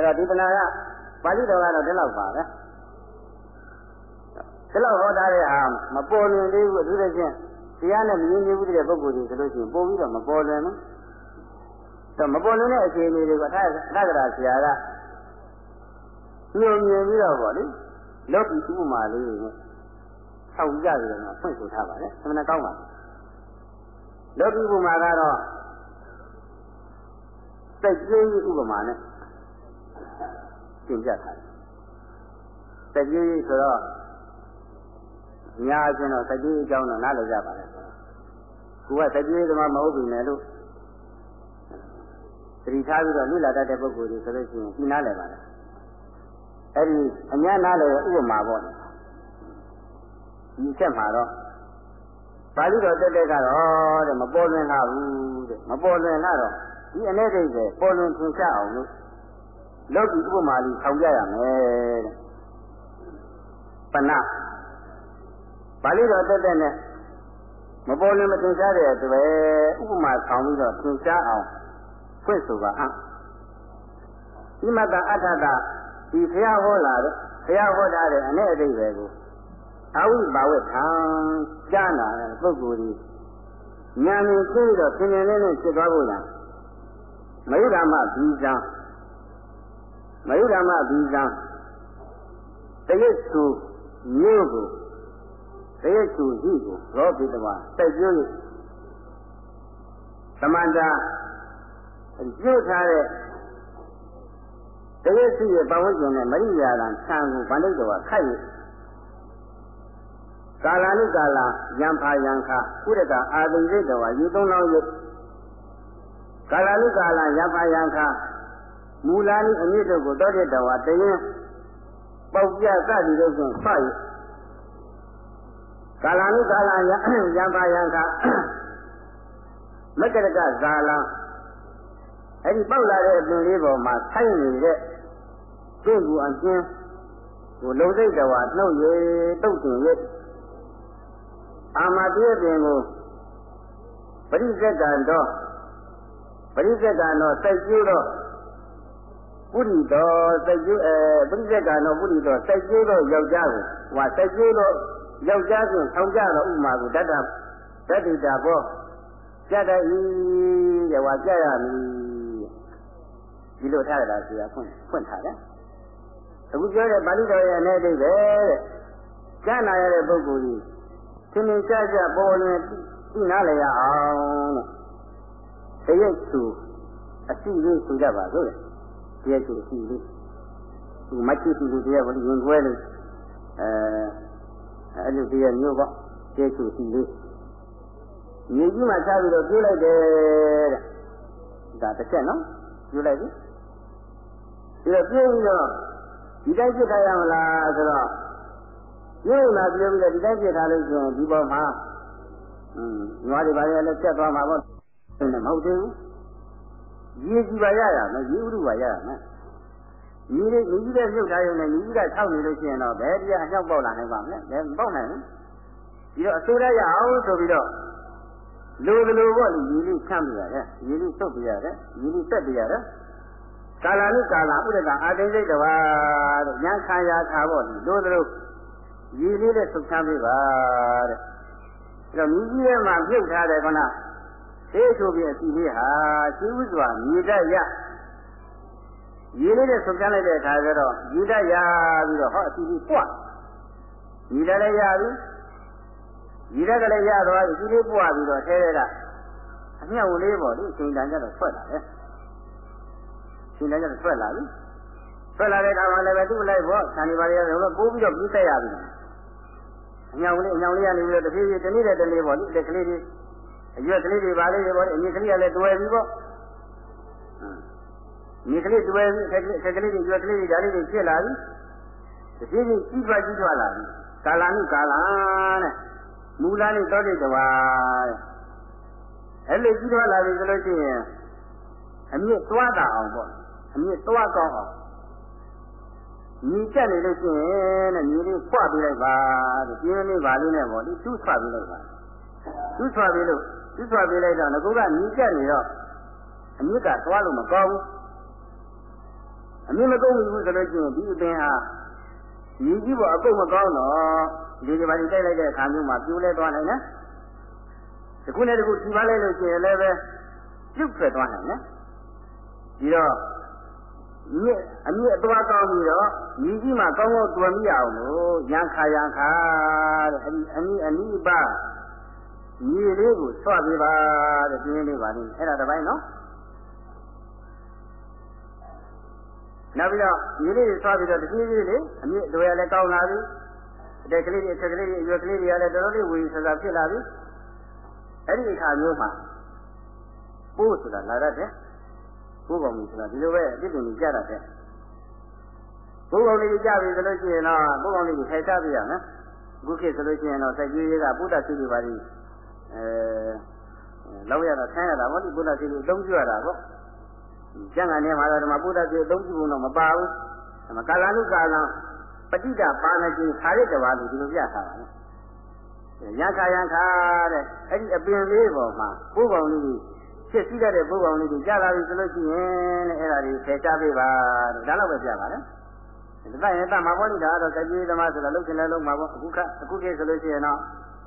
အဲ့တော့ဒီတဏှာကပါဠိတော်ကတော့ဒီလောက်ပါပဲဒီလောက်ဟောထားတဲ့အာမပေါ်လွင်သေးဘူးအထူးသဖြင့်တရားနဲ့မြင်နေဘူးတဲ့ပုဂ္ဂိုလ်တွေဆိုလို့ရှိရင်ပို့ပြီးတော့မပေါ်လွင်ဘူးတော့မပေါ်လွင်တဲ့အခြေအနေတွေကိုအထက်အထက်ကရာဆရာကညွန်မြင်ပြီးတော့ဗောလေလောကီဥပမာလေးနဲ့ဆောက်ကြရတယ်နော်ဖွင့်ဆိုထားပါတယ်အမှန်ကောင်းပါလောကီဥပမာကတော့စိတ်ကြီးဥပမာနဲ့ သင်ပြထားတယ်။တကြီးဆိုတော့အများအချင်းတော့တကြီးအကြောင်းတော့နားလည်ကြပါလေ။ကိုကတကြီးသမားမဟုတ်ပြီနဲ့လို့သတိထားပြီးတော့လူလာတတ်တဲ့ပုဂ္ဂိုလ်တွေဆိုလို့ရှိရင်ဒီနားလည်ပါလေ။အဲ့ဒီအများနားလည်ဥပမာပေါ့လေ။ဒီချက်မှာတော့ပါဠိတော်တက်တဲ့ကတော့တဲ့မပေါ်လွင်လာဘူးတဲ့မပေါ်လွင်လာတော့ဒီအနေဒိဋ္ဌိပေါ်လွင်ထင်ရှားအောင်လို့ လောကီဥပမာလေးဆောင်ပြရမယ်တဲ့ပဏပါဠိတော်တက်တဲ့နဲ့မပေါ်လွင်မသင်ရှားတဲ့အတွက်ဥပမာဆောင်ပြီးတော့သင်ရှားအောင်ဖွင့်ဆိုပါအံ့ဒီမတအထတဒီဘုရားဟောလာတဲ့ဘုရားဟောထားတဲ့အနေအတိတ်ပဲကိုအဝိဘာဝထံကြားနာတဲ့ပုဂ္ဂိုလ်ကြီးဉာဏ်နဲ့သိတော့သင်္ကြန်လေးနဲ့ဖြစ်သွားဖို့လားမယုဓမ္မဘီဇံ မယုဓမ္မဘီဇံတရစ်စုမြို့ကိုတရစ်စုရှိကိုရောပိတဝါတိုက်ကျွလို့သမန္တာပြုတ်ထားတဲ့တရစ်စုရဲ့ပဝန်းကျင်နဲ့မရိယာလံဆံကိုဗန္ဓိတဝါခိုက်ရကာလာနုကာလာယံဖာယံခဥရကအာသိစိတ်တော်ယူသုံးလောင်းရကာလာနုကာလာယံဖာယံခ မူလာနိအမြင့်တို့ကိုတောတဲ့တော်ဟာတရင်ပေါက်ပြသတိတို့ဖြင့်ဖတ်ရကာလာနုကာလာယံဖာယံခမက္ကရကဇာလံအဲ့ဒီပေါက်လာတဲ့အပင်လေးပေါ်မှာဆိုင်းနေတဲ့သူ့ကူအကျဉ်းကိုလုံစိတ်တော်ဟာနှုတ်ရတုတ်တင်ရအာမတိယပင်ကိုပရိစ္ဆေကံတော့ပရိစ္ဆေကံတော့စိုက်ကျိုးတော့ ပုရိတော်စိုက်ကျိုးအဲပရိစ္ဆေကံတော့ပုရိတော်စိုက်ကျိုးတော့ယောက်ျားကိုဟိုစိုက်ကျိုးတော့ယောက်ျားကိုထောင်ကြတော့ဥမာကိုတတ္တတတ္တိတာဘောကြတတ်ဤတဲ့ဟောကြရမည်ဒီလိုထားရတာဆရာဖွင့်ဖွင့်ထားတယ်အခုပြောတဲ့ပါဠိတော်ရဲ့အနေအိဗယ်တဲ့ကြားနာရတဲ့ပုဂ္ဂိုလ်ကြီးသင်္င်ကြကြပေါ်လွင်သိနာလျရအောင်တဲ့တရက်သူအစီလေးဆိုကြပါစို့လေ တရက်သူအစီလေးသူမချစ်သူတရက်ဘယ်လိုရင်ခွဲလို့အဲအဲ့လိုတရက်မျိုးပေါ့တရက်သူအစီလေးမြေကြီးမှာထားပြီးတော့ပြေးလိုက်တယ်တဲ့ဒါတစ်ချက်နော်ပြေးလိုက်ပြီပြီးတော့ပြေးပြီးတော့ဒီတိုင်းပြစ်ထားရမလားဆိုတော့ပြုံးလာပြောပြီးတော့ဒီတိုင်းပြစ်ထားလို့ဆိုရင်ဒီပေါ်မှာอืมငွားတွေပါလေလည်းချက်သွားမှာပေါ့မဟုတ်သေးဘူး ရေကြည့်ပါရရမယ်ရေဥရုပါရရမယ်ညီလေးညီကြီးတဲ့မြုပ်ထားရုံနဲ့ညီကြီးကထောက်နေလို့ရှိရင်တော့ဘယ်တရားအလျောက်ပေါက်လာနိုင်ပါမလဲဘယ်မပေါက်နိုင်ဘူးပြီးတော့အစိုးရရအောင်ဆိုပြီးတော့လိုလိုပေါ့လေညီလေးချမ်းပြရတယ်ညီလေးသုတ်ပြရတယ်ညီလေးတက်ပြရတယ်ကာလာနုကာလာဥဒကအာတိစိတ်တဝါတဲ့ဉာဏ်ခံရခါပေါ့လေလိုလိုရည်လေးနဲ့ဆုတ်ချမ်းပေးပါတဲ့အဲ့တော့မြည်ကြီးထဲမှာပြုတ်ထားတယ်ခဏ သေဆိုပြီးအစီလေးဟာရှိဥစွာမြည်တတ်ရရည်လေးနဲ့ဆုတ်ချမ်းလိုက်တဲ့အခါကျတော့မြည်တတ်ရပြီးတော့ဟောအစီလေးပွားမြည်တတ်လည်းရပြီမြည်တတ်ကလည်းရသွားပြီအစီလေးပွားပြီးတော့ထဲထဲကအမြောက်လေးပေါ့လေအချိန်တန်ကြတော့ထွက်လာတယ်ချိန်တန်ကြတော့ထွက်လာပြီထွက်လာတဲ့အခါမှာလည်းပဲသူ့လိုက်ပေါ့ဆန်ဒီပါရီကတော့ပိုးပြီးတော့ပြီးဆက်ရပြီအညောင်လေးအညောင်လေးကနေပြီးတော့တဖြည်းဖြည်းတနည်းတဲ့တလေးပေါ့လေတက်ကလေးတွေ အရွက်ကလေးတွေပါလေးတွေပေါ့လေအမြင့်ကလေးကလည်းတွယ်ပြီပေါ့မြေကလေးတွယ်ပြီအက်ကလေးတွေရွက်ကလေးတွေဒါလေးတွေဖြစ်လာပြီတဖြည်းဖြည်းကြီးပွားကြီးထွားလာပြီကာလာနုကာလာတဲ့မူလာနဲ့တောတိတဝါတဲ့အဲ့လိုကြီးထွားလာပြီဆိုလို့ရှိရင်အမြင့်သွားတာအောင်ပေါ့အမြင့်သွားကောင်းအောင်ညီတက်နေလို့ရှိရင်တဲ့ညီလေးဖွပေးလိုက်ပါတဲ့ပြင်းလေးပါလေးနဲ့ပေါ့ဒီသူ့ဆွပေးလိုက်ပါ သူ့ဆွပေးလို့သူ့ဆွပေးလိုက်တော့ငကူကညီတက်နေတော့အမြစ်ကသွားလို့မကောင်းဘူးအအမြင်မကုန်ဘူးဆိုလို့ရှိရင်ဒီအပင်ဟာညီကြီးပေါ်အကုတ်မကောင်းတော့ဒီဒီပါဒီတိုက်လိုက်တဲ့အခါမျိုးမှာပြိုးလဲသွားနိုင်တယ်။ဒီခုနဲ့ဒီခုဒီပါလိုက်လို့ရှိရင်လည်းပဲပြုတ်ထွက်သွားနိုင်တယ်။ဒီတော့မြစ်အမြစ်အသွားကောင်းပြီးတော့ညီကြီးမှာကောင်းကောင်းတွေ့မိအောင်လို့ရန်ခါရန်ခါတဲ့အဲဒီအနိအနိပါ ညီလေးကိုဆွပေးပါတဲ့ပြင်းလေးပါလိမ့်အဲ့ဒါတစ်ပိုင်းနော်နောက်ပြီးတော့ညီလေးတွေဆွပြီးတော့တကြီးကြီးလေးအမြင့်တွေလည်းကောင်းလာပြီအတက်ကလေးတွေအထက်ကလေးတွေအရွယ်ကလေးတွေကလည်းတော်တော်လေးဝေဆဆဖြစ်လာပြီအဲ့ဒီအခါမျိုးမှာပိုးဆိုတာလာရတယ်ပိုးကောင်ကြီးဆိုတာဒီလိုပဲအစ်တင်ကြီးကြတာတဲ့ပိုးကောင်လေးကြပြီဆိုလို့ရှိရင်တော့ပိုးကောင်လေးကိုထိုင်ချပြရမယ်အခုခေတ်ဆိုလို့ရှိရင်တော့စိုက်ကြီးတွေကပုဒ္ဒရှိပြီပါလိအဲ လောက်ရတာဆန်းရတာဗောဒီပုဒ္ဒရှိပြီအသုံးပြုရတာဗောကျန်ကနေမှာတော့ဒီမှာပုဒ္ဒရှိအသုံးပြုဖို့တော့မပါဘူးဒီမှာကာလနုကာလပဋိဒပါဏတိခါရတဝါလို့ဒီလိုပြထားတာလေရခါရခါတဲ့အဲ့ဒီအပင်လေးပေါ်မှာပိုးကောင်လေးဖြစ်စည်းတဲ့ပိုးကောင်လေးတွေကြာလာပြီဆိုလို့ရှိရင်တဲ့အဲ့ဒါတွေဖယ်ရှားပေးပါတဲ့ဒါတော့ပဲပြပါလေဒီကရင်တမှာပေါ်နေတာတော့ကြည်သမားဆိုတာလုတ်ချင်လဲလုံးမှာပေါ့အခုခအခုခေတ်ဆိုလို့ရှိရင်တော့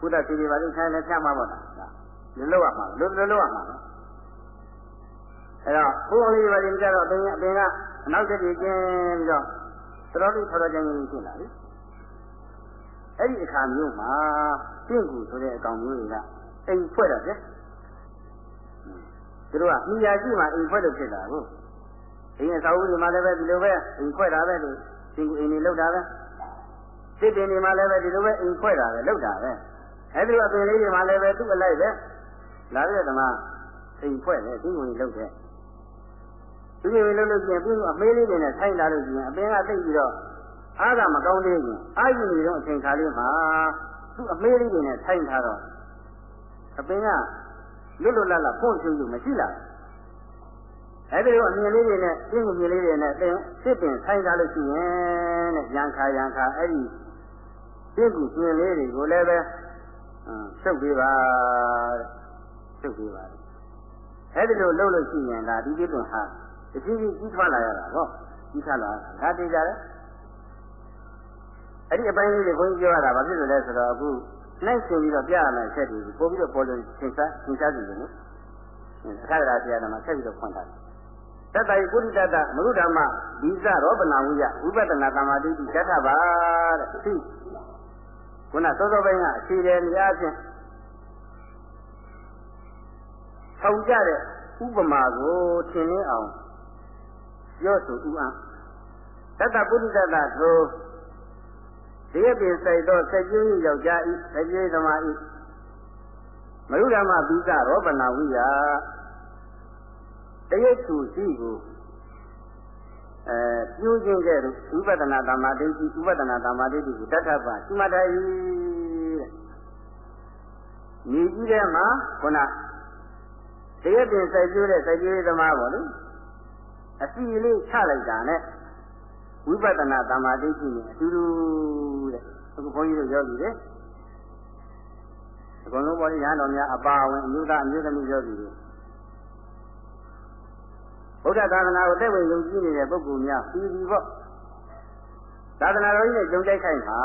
ဘုရားစီဒီပါလိထိုင်လဲဖြတ်မှာပေါ့လားလွတ်လွတ်ရမှာလွတ်လွတ်လွတ်ရမှာအဲ့တော့ဘုရားလေးပါရင်ကြတော့အပင်အပင်ကအနောက်တက်ပြီးကျင်းပြီးတော့တော်တော်လေးထော်တော်ကျင်းကြီးဖြစ်လာပြီအဲ့ဒီအခါမျိုးမှာတင့်ကူဆိုတဲ့အကောင်မျိုးတွေကအိမ်ဖွဲ့တာဗျသူတို့ကမိယာရှိမှအိမ်ဖွဲ့လို့ဖြစ်တာကိုအိမ်အဆောက်အဦတွေမှာလည်းပဲဒီလိုပဲအိမ်ဖွဲ့တာပဲလို့တင့်ကူအိမ်တွေလောက်တာပဲစစ်တင်တွေမှာလည်းပဲဒီလိုပဲအိမ်ဖွဲ့တာပဲလောက်တာပဲ အဲ့ဒီအပင်လေးတွေမှာလည်းပဲသူ့အလိုက်ပဲလာတဲ့ဓမ္မအိမ်ဖွဲ့တယ်တင့်ကူကြီးလောက်တယ်သူတွေလှုပ်လို့ကျင်ပြီးအမေးလေးတွေနဲ့ဆိုင်လာလို့ကျင်အပင်ကသိပြီးတော့အားကမကောင်းသေးဘူးအာယူနေတော့အချိန်ခါလေးမှာသူ့အမေးလေးတွေနဲ့ဆိုင်ထားတော့အပင်ကလွတ်လွတ်လပ်လပ်ဖွင့်ဖြူဖြူမရှိလာဘူးအဲ့ဒီလိုအမြင်လေးတွေနဲ့ပြင်းမြင်လေးတွေနဲ့သင်စစ်ပင်ဆိုင်ထားလို့ရှိရင်တဲ့ရန်ခါရန်ခါအဲ့ဒီပြင်းကူပြင်းလေးတွေကိုလည်းပဲ ရှုပ်ပေးပါတဲ့ရှုပ်ပေးပါအဲ့ဒီလိုလုပ်လို့ရှိရင်ဒါဒီပြည့်ဟာတကြီးကြီးကြီးထွားလာရတာဟောကြီးထွားလာတာဒါသိကြတယ်အဲ့ဒီအပိုင်းလေးတွေဘုန်းကြီးပြောရတာဘာဖြစ်လို့လဲဆိုတော့အခုနိုင်ရှင်ပြီးတော့ပြရမယ်ဆက်ပြီးပို့ပြီးတော့ပေါ်လို့သင်္စားသင်္စားကြည့်တယ်နော်အခါရတာတရားတော်မှာဆက်ပြီးတော့ဖွင့်တာတတ္တယပုရိတတမရုဓမ္မဒီဇရောပနာဝိယဝိပဿနာသမာဓိတိတတ်ပါတဲ့သိ ခုနသောသောပိုင်းကအခြေတယ်များဖြင့်ထောင်ကြတဲ့ဥပမာကိုထင်လင်းအောင်ပြောဆိုဥအံတတ္တပုရိသတ္တသို့တရပင်စိုက်သောစက်ကျင်းယောက်ျားဤစက်ကျင်းသမားဤမရုဓမ္မပိကရောပနာဝိယတရသူရှိကို အဲပြုခြင်းကဲ့သို့ဥပဒနာသမာဓိဥပဒနာသမာဓိကိုတတ်ထပ်ရှိမှတ်တယ်တဲ့ညီကြီးတဲ့မှာခုနတရပင်စိုက်ကျိုးတဲ့စိုက်ကျိုးသမားပေါ့လေအစီလေးချလိုက်တာနဲ့ဝိပဿနာသမာဓိရှိရင်အတူတူတဲ့အခုဘုန်းကြီးတို့ပြောပြီးတယ်အကုန်လုံးပေါ်ရဟန်းတော်များအပါဝင်အမျိုးသားအမျိုးသမီးပြောပြီးတ ယ်ဘုရားသာသနာကိုတက်ဝင်ယုံကြည်နေတဲ့ပုဂ္ဂိုလ်များပြီးပြီပေါ့သာသနာတော်ကြီးနဲ့ကြုံတိုက်ခိုက်မှာ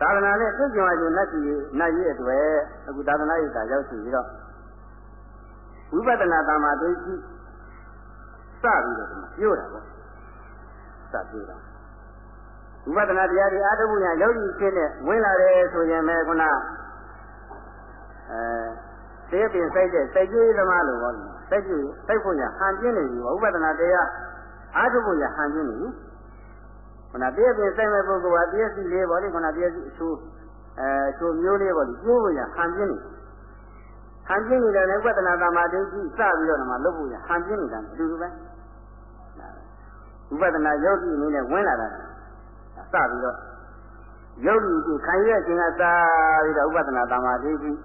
သာသနာနဲ့သိကြွားကြနတ်ကြီးနတ်ကြီးအတွေ့အခုသာသနာ့ရေးတာရောက်ရှိပြီးတော့ဝိပဿနာတမ္မာဒိဋ္ဌိစပြီးတော့ဒီမှာပြောတာပေါ့စပြောတာဝိပဿနာတရားတွေအားထုတ်မှုညာယောဂီဖြစ်တဲ့ဝင်လာတယ်ဆိုရင်ပဲခုနအဲသေပင်စိုက်တဲ့စိုက်ကြီးသမားလို့ပေါ့ စိုက်ကြီးစိုက်ဖို့ညာဟန်ပြင်းနေပြီဝိပဿနာတရားအားထုတ်ဖို့ညာဟန်ပြင်းနေပြီခုနသေပင်စိုက်မဲ့ပုဂ္ဂိုလ်ကတရားစီလေးပေါ့လေခုနတရားစီအချိုးအဲချိုးမျိုးလေးပေါ့လေကျိုးဖို့ညာဟန်ပြင်းနေဟန်ပြင်းနေတဲ့လည်းဝိပဿနာသမာဓိကြီးစပြီးတော့မှလုပ်ဖို့ညာဟန်ပြင်းနေတာအတူတူပဲဝိပဿနာယောဂီအနေနဲ့ဝင်လာတာစပြီးတော့ယောဂီကိုခံရခြင်းကစားပြီးတော့ဥပဒနာသမာဓိကြီး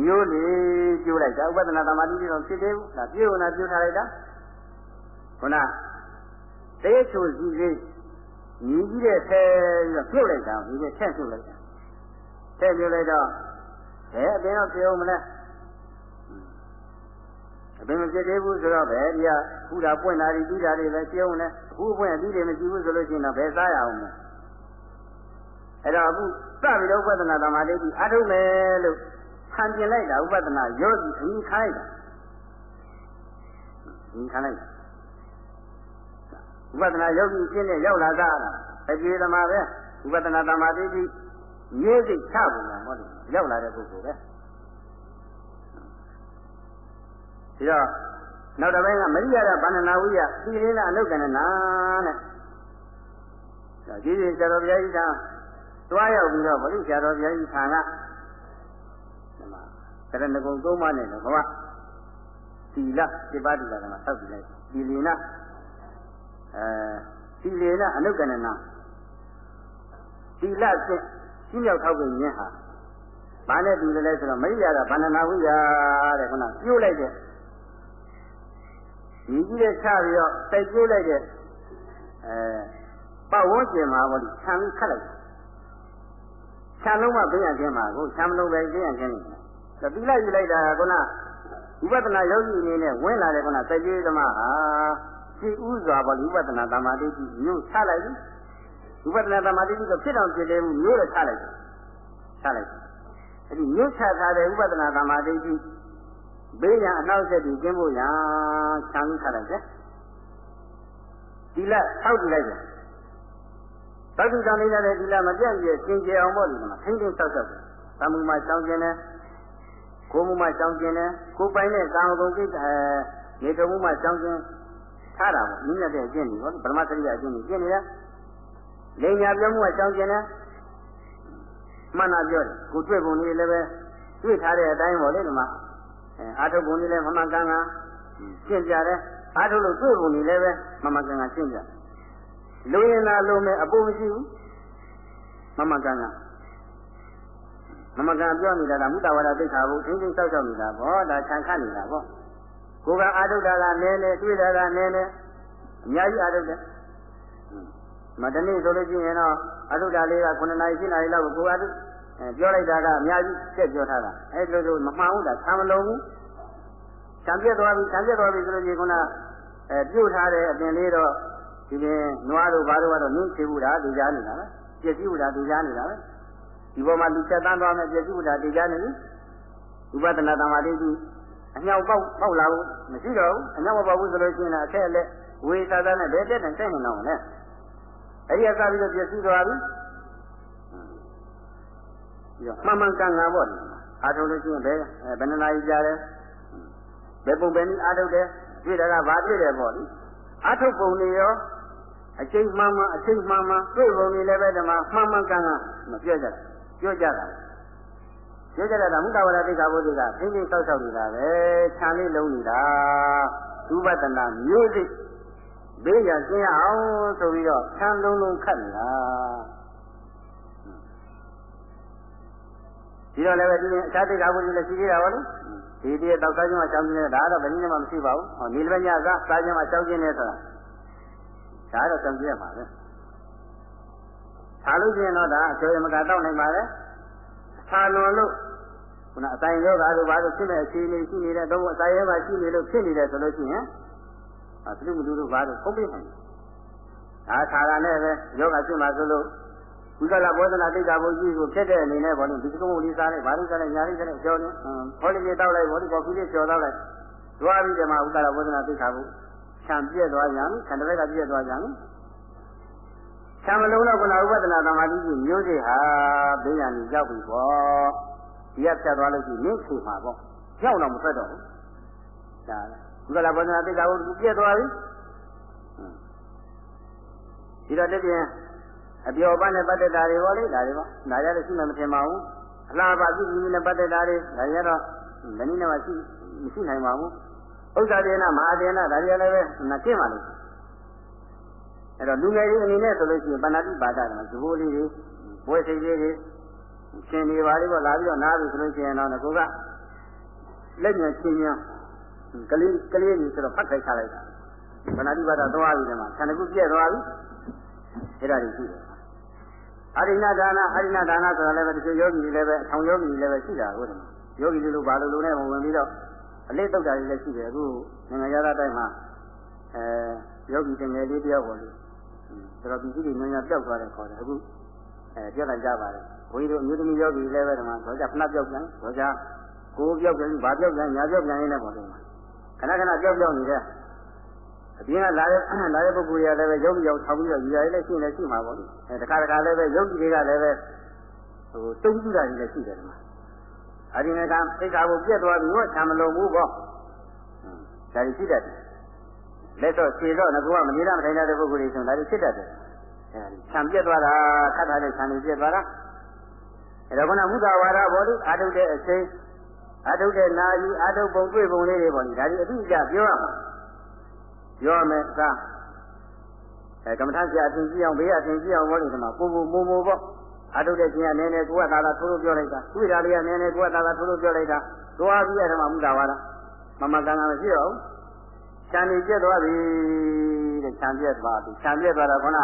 မျိုးလေးကျိုးလိုက်တာဥပဒနာသမာဓိကြီးတော့ဖြစ်သေးဘူးဒါပြေဝနာကျိုးထားလိုက်တာခုနတေးချိုစီလေးညီကြီးတဲ့ဆဲပြီးတော့ပြုတ်လိုက်တာဒီကထက်ပြုတ်လိုက်တာထက်ပြုတ်လိုက်တော့ဘယ်အပင်တော့ပြေအောင်မလဲအပင်မဖြစ်သေးဘူးဆိုတော့ပဲဒီကခုတာပွင့်တာတွေပြီးတာတွေပဲကျုံနေအခုပွင့်အပြီးတွေမရှိဘူးဆိုလို့ရှိရင်တော့ဘယ်စားရအောင်လဲအဲ့တော့အခုစပြီးတော့ဥပဒနာသမာဓိကြီးအထုမယ်လို့ ဆံကျင်လိုက်တာဥပဒနာယောဂီအင်းခိုင်းတာအင်းခိုင်းလိုက်တာဥပဒနာယောဂီအင်းနဲ့ရောက်လာတာအပြေသမားပဲဥပဒနာသမာဓိကြီးမျိုးစိတ်ချပုံလားဟောဒီရောက်လာတဲ့ပုဂ္ဂိုလ်ပဲဒီတော့နောက်တစ်ပိုင်းကမရိယာရဗန္ဒနာဝိယသီလေးနာအနုကဏနာတဲ့ဒါကြီးကြီးဆရာတော်ဘုရားကြီးကတွားရောက်ပြီးတော့ဗလိဆရာတော်ဘုရားကြီးထာကဒီ မှာကရဏဂုံသုံးပါးနဲ့တော့ဘဝသီလစိပါတိကကမှာဆောက်ကြည့်လိုက်သီလနာအဲသီလနာအနုကဏနာသီလစစ်ရှင်းရောက်ထောက်ပြင်ခြင်းဟာဘာနဲ့တူတယ်လဲဆိုတော့မရိယာကဗန္ဒနာဝိယတဲ့ခုနပြိုးလိုက်တဲ့ဒီကြီးတဲ့ချပြီးတော့တိုက်ပြိုးလိုက်တဲ့အဲပတ်ဝန်းကျင်မှာဘောဒီခြံခတ်လိုက်ခြံလုံးမှပြင်းရခြင်းမှာကိုခြံမလုံးပဲပြင်းရခြင်းနေတယ် သီလယူလိုက်တာကခုနဝိပဿနာယောဂီအနေနဲ့ဝင်လာတဲ့ခုနတိုက်ပြိုးသမားဟာရှိဥစွာဘောဒီဝိပဿနာသမာဓိကြီးညှို့ချလိုက်ပြီဝိပဿနာသမာဓိကြီးကဖြစ်အောင်ဖြစ်တယ်မှုမျိုးတော့ချလိုက်တယ်ချလိုက်တယ်အဲ့ဒီမျိုးချထားတဲ့ဥပဒနာသမာဓိကြီးဘေးရန်အနောက်ဆက်ပြီးကျင်းဖို့ရန်ခြံပြီးထားလိုက်တယ်ဒီလက်ထောက်ကြည့်လိုက်တယ်သောတုကြောင့်လေးတဲ့ဒီလက်မပြတ်ပြည့်စင်ကြယ်အောင်ပေါ့ဒီမှာထိမ့်ထိမ့်ဆောက်ဆောက်တယ်သမှုမှာရှောင်းကျင်တယ် ကိုယ်မှုမှာရှောင်းကျင်တယ်ကိုယ်ပိုင်တဲ့ကာမဂုဏ်ကိစ္စအဲနေတော်မှုမှာရှောင်းကျင်ထားတာပေါ့နည်းနဲ့တဲ့အကျင့်ကြီးပေါ့ဗြဟ္မစရိယအကျင့်ကြီးကျင့်နေတယ်လိညာပြောမှုကရှောင်းကျင်တယ်မှန်တာပြောတယ်ကိုတွေ့ပုံလေးလည်းပဲတွေ့ထားတဲ့အတိုင်းပေါ့လေဒီမှာအဲအာထုပ်ပုံလေးလည်းမမှန်ကန်ကန်ရှင်းကြတယ်အာထုပ်လို့တွေ့ပုံလေးလည်းပဲမမှန်ကန်ကန်ရှင်းကြလူရင်သာလုံးမဲ့အပူမရှိဘူးမမှန်ကန်ကန် မမှန်ကန်ပြောနေတာကမုတဝါဒသိက္ခာဘုအင်းချင်းစောက်စောက်နေတာပေါ့ဒါခြံခတ်နေတာပေါ့ကိုကအာထုပ်တာကနည်းနည်းတွေ့တာကနည်းနည်းအများကြီးအာထုပ်တယ်မတနေ့ဆိုလို့ရှိရင်တော့အထုတာလေးက9နာရီ10နာရီလောက်ကိုကိုအထုပြောလိုက်တာကအများကြီးတက်ပြောထားတာအဲ့လိုလိုမမှန်ဘူးလားဆံမလုံးဘူးဆံပြက်သွားပြီဆံပြက်သွားပြီဆိုလို့ရှိရင်ခုနအဲပြုတ်ထားတဲ့အပင်လေးတော့ဒီပြင်နွားတို့ဘာတို့ကတော့နင်းချေဘူးတာဒီကြားနေတာပဲပြည့်စည်ဘူးတာဒီကြားနေတာပဲ ဒီပေါ်မှာလူချက်တန်းသွားမယ်ပြည့်စည်ဘူးတာဒီကြားနေပြီဥပဒနာသမာဓိကြီးအမြောက်ပေါက်ပေါက်လာဘူးမရှိတော့ဘူးအမြောက်မပေါက်ဘူးဆိုလို့ရှိရင်အထက်လက်ဝေသာသာနဲ့ဘယ်တက်နဲ့တက်နေတော့မလဲအဲ့ဒီအကပြီးတော့ပြည့်စည်သွားပြီပြီးတော့မှန်မှန်ကန်ကန်ပေါ့ဒီအားထုတ်လို့ရှိရင်ဘယ်ဘယ်နှနာရီကြာတယ်ဘယ်ပုံပဲနည်းအားထုတ်တယ်တွေ့တာကဘာတွေ့တယ်ပေါ့ဒီအားထုတ်ပုံတွေရောအချိန်မှန်မှန်အချိန်မှန်မှန်တွေ့ပုံတွေလည်းပဲဒီမှာမှန်မှန်ကန်ကန်မပြောကြ ပြောကြတာပြောကြတာမုဒ္ဒဝရတိကဘုရားကသင်္ကြန်ဆောက်ဆောက်နေတာပဲခြံလေးလုံးနေတာဥပဒနာမျိုးစိဘေးရကျင်းအောင်ဆိုပြီးတော့ခြံလုံးလုံးခတ်နေတာဒီတော့လည်းပဲဒီအခြားတိကဘုရားလည်းရှိသေးတာဗောလေဒီတည်းတောက်စားခြင်းမှာရှောင်းခြင်းနဲ့ဒါတော့ဘယ်နည်းမှမရှိပါဘူးဟောနေလည်းညကစားခြင်းမှာရှောင်းခြင်းနဲ့ဆိုတာဒါတော့ရှောင်းခြင်းရမှာပဲ ထားလို့ရှိရင်တော့ဒါအကျော်ရမကတောက်နိုင်ပါလေထားလွန်လို့ခုနအတိုင်းယောဂါတို့ဘာလို့ဖြစ်မဲ့အခြေအနေရှိနေတဲ့တော့အတိုင်းယောဂါရှိနေလို့ဖြစ်နေတယ်ဆိုလို့ရှိရင်အဲသူတို့မတူတို့ဘာလို့ဖုတ်ပြနိုင်ဒါခါရနဲ့ပဲယောဂဖြစ်မှာဆိုလို့ဝိကလဘောဓနာတိတ်တာဘုကြီးကိုဖြစ်တဲ့အနေနဲ့ဘောလို့ဒီကုမ္ပဏီစားလိုက်ဘာလို့စားလိုက်ညာလေးစားလိုက်ကြောင်းနေဟောလေးလေးတောက်လိုက်ဘောဒီကော်ဖီလေးကျော်တောက်လိုက်တွားပြီးဒီမှာဝိကလဘောဓနာတိတ်တာဘုခြံပြည့်သွားကြပြီခံတပည့်ကပြည့်သွားကြပြီ ခြံမလုံးတော့ကနာဥပဒနာသမာဓိကြီးမျိုးစေ့ဟာဘေးရန်ကြီးရောက်ပြီပေါ့ဒီကဖြတ်သွားလို့ရှိရင်နင်းခေမှာပေါ့ရောက်တော့မထွက်တော့ဘူးဒါဝိကလဘောဓနာတိတ်တာဘုပြည့်သွားပြီဒီတော့တည်းပြန်အပျော်ပါနဲ့ပတ်သက်တာတွေပေါ့လေဒါတွေပေါ့ဒါရလည်းရှိမှမထင်ပါဘူးအလားပါပြုပြီးနဲ့ပတ်သက်တာတွေဒါရတော့မနည်းနဲ့မှရှိမရှိနိုင်ပါဘူးဥစ္စာဒေနမဟာဒေနဒါတွေလည်းပဲမကျင့်ပါလို့ အဲ့တော့လူငယ်တွေအနေနဲ့ဆိုလို့ရှိရင်ပဏာတိပါဒကသဘောလေးတွေပွဲစိတ်လေးတွေရှင်နေပါလိမ့်ပေါ့လာပြီးတော့နားပြီဆိုလို့ရှိရင်တော့ကိုကလက်ညှိုးချင်းချင်းကလေးကလေးကြီးဆိုတော့ဖတ်ခိုက်ချလိုက်တာပဏာတိပါဒသွားပြီဒီမှာဆန္ဒကုပြည့်သွားပြီအဲ့ဒါတွေရှိတယ်အရိဏဒါနအရိဏဒါနဆိုတာလည်းပဲတချို့ယောဂီတွေလည်းပဲအထောင်ယောဂီတွေလည်းပဲရှိတာဟုတ်တယ်ယောဂီတွေလိုဘာလို့လို့နဲ့ဝင်ပြီးတော့အလေးတုတ်တာတွေလည်းရှိတယ်အခုနိုင်ငံရသားတိုင်းမှာအဲယောဂီတငယ်လေးတယောက်ပေါ်လို့ ဆိုတော့ဒီကြီးတွေညံ့ပျောက်သွားတယ်ခေါ်တယ်အခုအဲပြောလိုက်ကြပါတယ်ဘုန်းကြီးတို့အမျိုးသမီးယောဂီလည်းပဲဒီမှာတော့ကြခဏပျောက်ပြန်တော့ကြကိုယ်ပျောက်ပြန်ဘာပျောက်ပြန်ညာပျောက်ပြန်ရင်းနဲ့ပေါ်တယ်မှာခဏခဏပျောက်ပျောက်နေတယ်အပြင်ကလာတဲ့လာတဲ့ပုဂ္ဂိုလ်တွေကလည်းပဲယောဂီရောက်ထောင်ပြီးတော့ယူရလည်းရှိနေရှိမှာပေါ့လေအဲတခါတခါလည်းပဲယောဂီတွေကလည်းပဲဟိုတုံးကြည့်တာတွေလည်းရှိတယ်ဒီမှာအဒီနေ့ကသိက္ခာကိုပြက်သွားပြီးတော့ဆံမလုံးဘူးပေါ့ဒါတွေရှိတတ်တယ် လက်တော့ခြေတော့ငကူကမနေရမထိုင်တဲ့ပုဂ္ဂိုလ်တွေဆိုဒါတွေဖြစ်တတ်တယ်အဲဒီဆံပြက်သွားတာခတ်ထားတဲ့ဆံတွေပြက်သွားတာအဲတော့ခုနမုဒ္ဒဝါဒဘောလို့အာထုတဲ့အချိန်အာထုတဲ့နာယူအာထုပုံတွေ့ပုံလေးတွေပေါ့လေဒါတွေအတိအကျပြောရမှာပြောမယ်ကအဲကမ္မထဆရာအရှင်ကြီးအောင်ဘေးအရှင်ကြီးအောင်ဘောလို့ဒီမှာပုံပုံမိုးမိုးပေါ့အာထုတဲ့ခြင်းကနည်းနည်းကိုယ်ကသာသာထိုးလို့ပြောလိုက်တာတွေ့တာလေးကနည်းနည်းကိုယ်ကသာသာထိုးလို့ပြောလိုက်တာသွားပြီးအဲ့ဒါမှမုဒ္ဒဝါဒမမကံကမရှိတော့ဘူး ခြံနေပြတ်သွားပြီတဲ့ခြံပြတ်သွားပြီခြံပြတ်သွားတော့ခဏ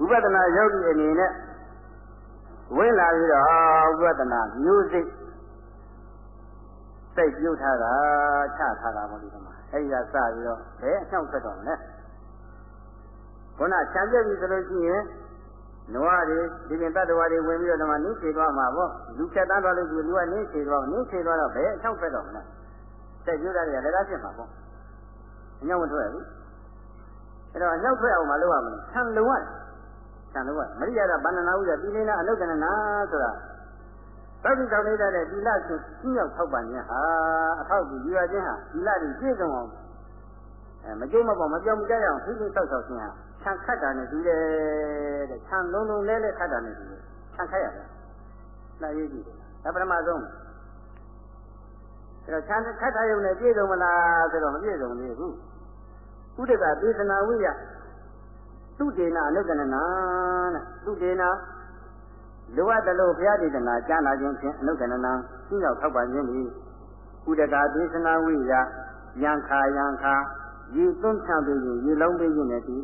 ဝိပဿနာယောဂီအနေနဲ့ဝင်လာပြီးတော့ဝိပဿနာမျိုးစိတ်စိတ်ပြုတ်ထားတာချထားတာပေါ့ဒီမှာအဲဒီကစပြီးတော့ဘယ်အနှောက်ဆက်တော့မလဲခုနခြံပြတ်ပြီဆိုလို့ရှိရင်နွားတွေဒီပြင်တတ္တဝါတွေဝင်ပြီးတော့ဒီမှာနင်းချေသွားမှာပေါ့လူဖြတ်တန်းသွားလို့ဒီလူကနင်းချေသွားနင်းချေသွားတော့ဘယ်အနှောက်ဆက်တော့မလဲစိတ်ပြုတ်တာတွေကလည်းလားဖြစ်မှာပေါ့ အညောင်းမထွက်ဘူးအဲ့တော့အညောင်းထွက်အောင်မလုပ်ရမလို့ဆံလုံးရတယ်ဆံလုံးရမရိယာဒဗန္ဒနာဥဒ္ဒတိလိနာအနုကနနာဆိုတာသောတိတော်နေတာတဲ့ဒီလဆိုကြီးရောက်ထောက်ပံ့ခြင်းဟာအထောက်အကူယူရခြင်းဟာဒီလကြီးပြည့်စုံအောင်အဲမကြိုးမပေါ့မပြောင်းမကြရအောင်ဖိဖိဆောက်ဆောက်ခြင်းဟာခြံခတ်တာနဲ့ဒီလေတဲ့ခြံလုံးလုံးလဲလဲခတ်တာနဲ့ဒီလေခြံခတ်ရတယ်နှာရေးကြည့်တယ်ဒါပထမဆုံးအဲ့တော့ခြံခတ်တာရုံနဲ့ပြည့်စုံမလားဆိုတော့မပြည့်စုံသေးဘူး ဥဒကသေသနာဝိယသူတေနာအနုကနနာတဲ့သူတေနာလိုအပ်တယ်လို့ဘုရားဒေသနာကြားနာခြင်းဖြင့်အနုကနနာရှင်းရောက်ထောက်ပံ့ခြင်းသည်ဥဒကသေသနာဝိယယံခာယံခာရေသွန်းချပေးရင်ရေလုံးပေးခြင်းနဲ့တည်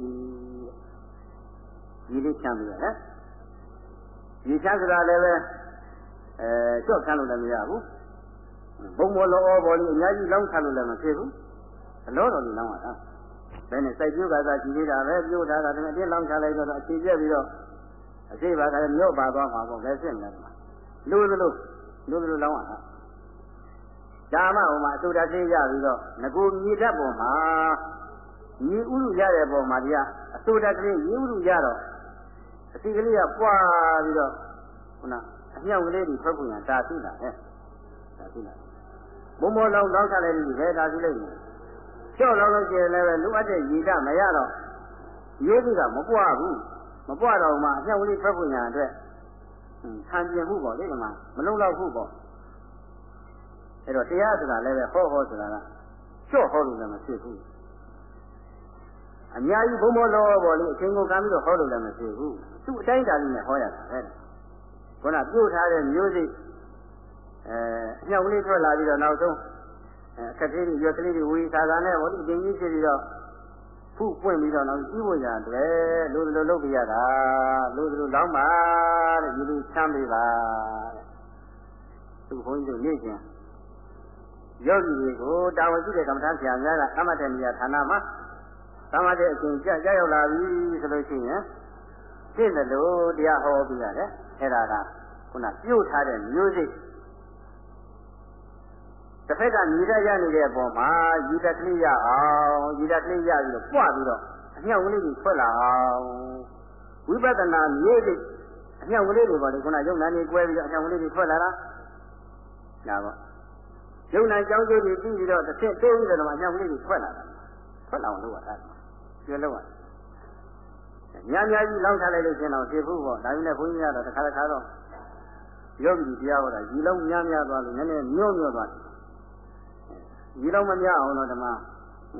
ရေလေးချမ်းပြရတယ်ရေချမ်းဆိုတာလည်းပဲအဲကြော့ခမ်းလို့လည်းမရဘူးဘုံဘောလောဘောလေးအများကြီးလောင်းချလို့လည်းမဖြစ်ဘူးအလောတော်လေးလောင်းရတာ ဘယ်နဲ့စိုက်ပြိုးကသာကြည့်သေးတာပဲပြိုးထားတာတကယ်တင်းလောင်းချလိုက်တော့အခြေပြက်ပြီးတော့အစိပါကလည်းမြော့ပါသွားမှာပေါ့ဘယ်ဖြစ်မလဲဒီမှာလူသလိုလူသလိုလောင်းရတာဒါမှဟိုမှာအတူတသိရပြီးတော့ငကူမြေတတ်ပေါ်မှာမြေဥရုရတဲ့ပေါ်မှာဒီကအတူတကလေးမြေဥရုရတော့အစီကလေးကပွားပြီးတော့ခုနအမြောက်ကလေးတွေထွက်ကုန်ရတာသိတာဟဲ့ဒါသိလားဘုံမောလောင်းလောင်းချလိုက်ပြီပဲဒါသိလိုက်ပြီ ကြော့လောင်းလို့ကျင်လည်းပဲလူအပ်တဲ့ရေကမရတော့ရိုးပြီးတော့မပွားဘူးမပွားတော့မှအမြောက်ကလေးထွက်ကုန်ရအတွက်ခံပြမှုပေါ့လေဒီမှာမလုံလောက်ဘူးပေါ့အဲ့တော့တရားဆိုတာလည်းပဲဟောဟောဆိုတာကချော့ဟောလို့လည်းမဖြစ်ဘူးအများကြီးဘုံဘောလောပေါ်လေးအချိန်ကိုကမ်းပြီးတော့ဟောလို့လည်းမဖြစ်ဘူးသူ့အတိုင်းတာလေးနဲ့ဟောရတာပဲခုနပြုတ်ထားတဲ့မျိုးစိအဲအမြောက်ကလေးထွက်လာပြီးတော့နောက်ဆုံး အဲအခက်သေးတွေရွက်ကလေးတွေဝေးသာသာနဲ့ဟောဒီအင်းကြီးဖြစ်ပြီးတော့ဖုပွင့်ပြီးတော့နောက်ကြီးဖို့ရတယ်လို့လိုလုပ်ပြရတာလို့လိုလောင်းပါတဲ့ဒီလိုချမ်းပေးပါတဲ့သူဘုန်းကြီးတို့နေ့ချင်းယောဂီတွေကိုတာဝန်ရှိတဲ့ကမ္မထဆရာများကအမတ်တဲ့နေရာဌာနမှာသမာဓိအရှင်ကြကြရောက်လာပြီဆိုလို့ရှိရင်သိတယ်လို့တရားဟောပြရတယ်အဲ့ဒါကခုနပြုတ်ထားတဲ့မျိုးစိတ် တစ်ဖက်ကညီရရနေတဲ့အပေါ်မှာရည်တကလေးရအောင်ရည်တကလေးရပြီးတော့ပွားပြီးတော့အမြောက်ကလေးကြီးထွက်လာအောင်ဝိပဿနာမျိုးစိတ်အမြောက်ကလေးတွေပေါ့လေခုနရုပ်နာနေကွဲပြီးတော့အမြောက်ကလေးတွေထွက်လာတာဒါပေါ့ယုံနာကြောင်းကျိုးတွေပြီးပြီးတော့တစ်ဆင့်တိုးပြီးတော့မှအမြောက်ကလေးတွေထွက်လာတာထွက်လာအောင်လုပ်ရတာကျွဲလို့ရများများကြီးလောင်းထားလိုက်လို့ရှင်တော့ဖြစ်ဘူးပေါ့ဒါပေမဲ့ဘုန်းကြီးကတော့တစ်ခါတစ်ခါတော့ယောဂီတရားဟောတာဒီလုံးများများသွားလို့နည်းနည်းညှို့ညှို့သွားတယ် ဒီလုံးမများအောင်တော့ဓမ္မ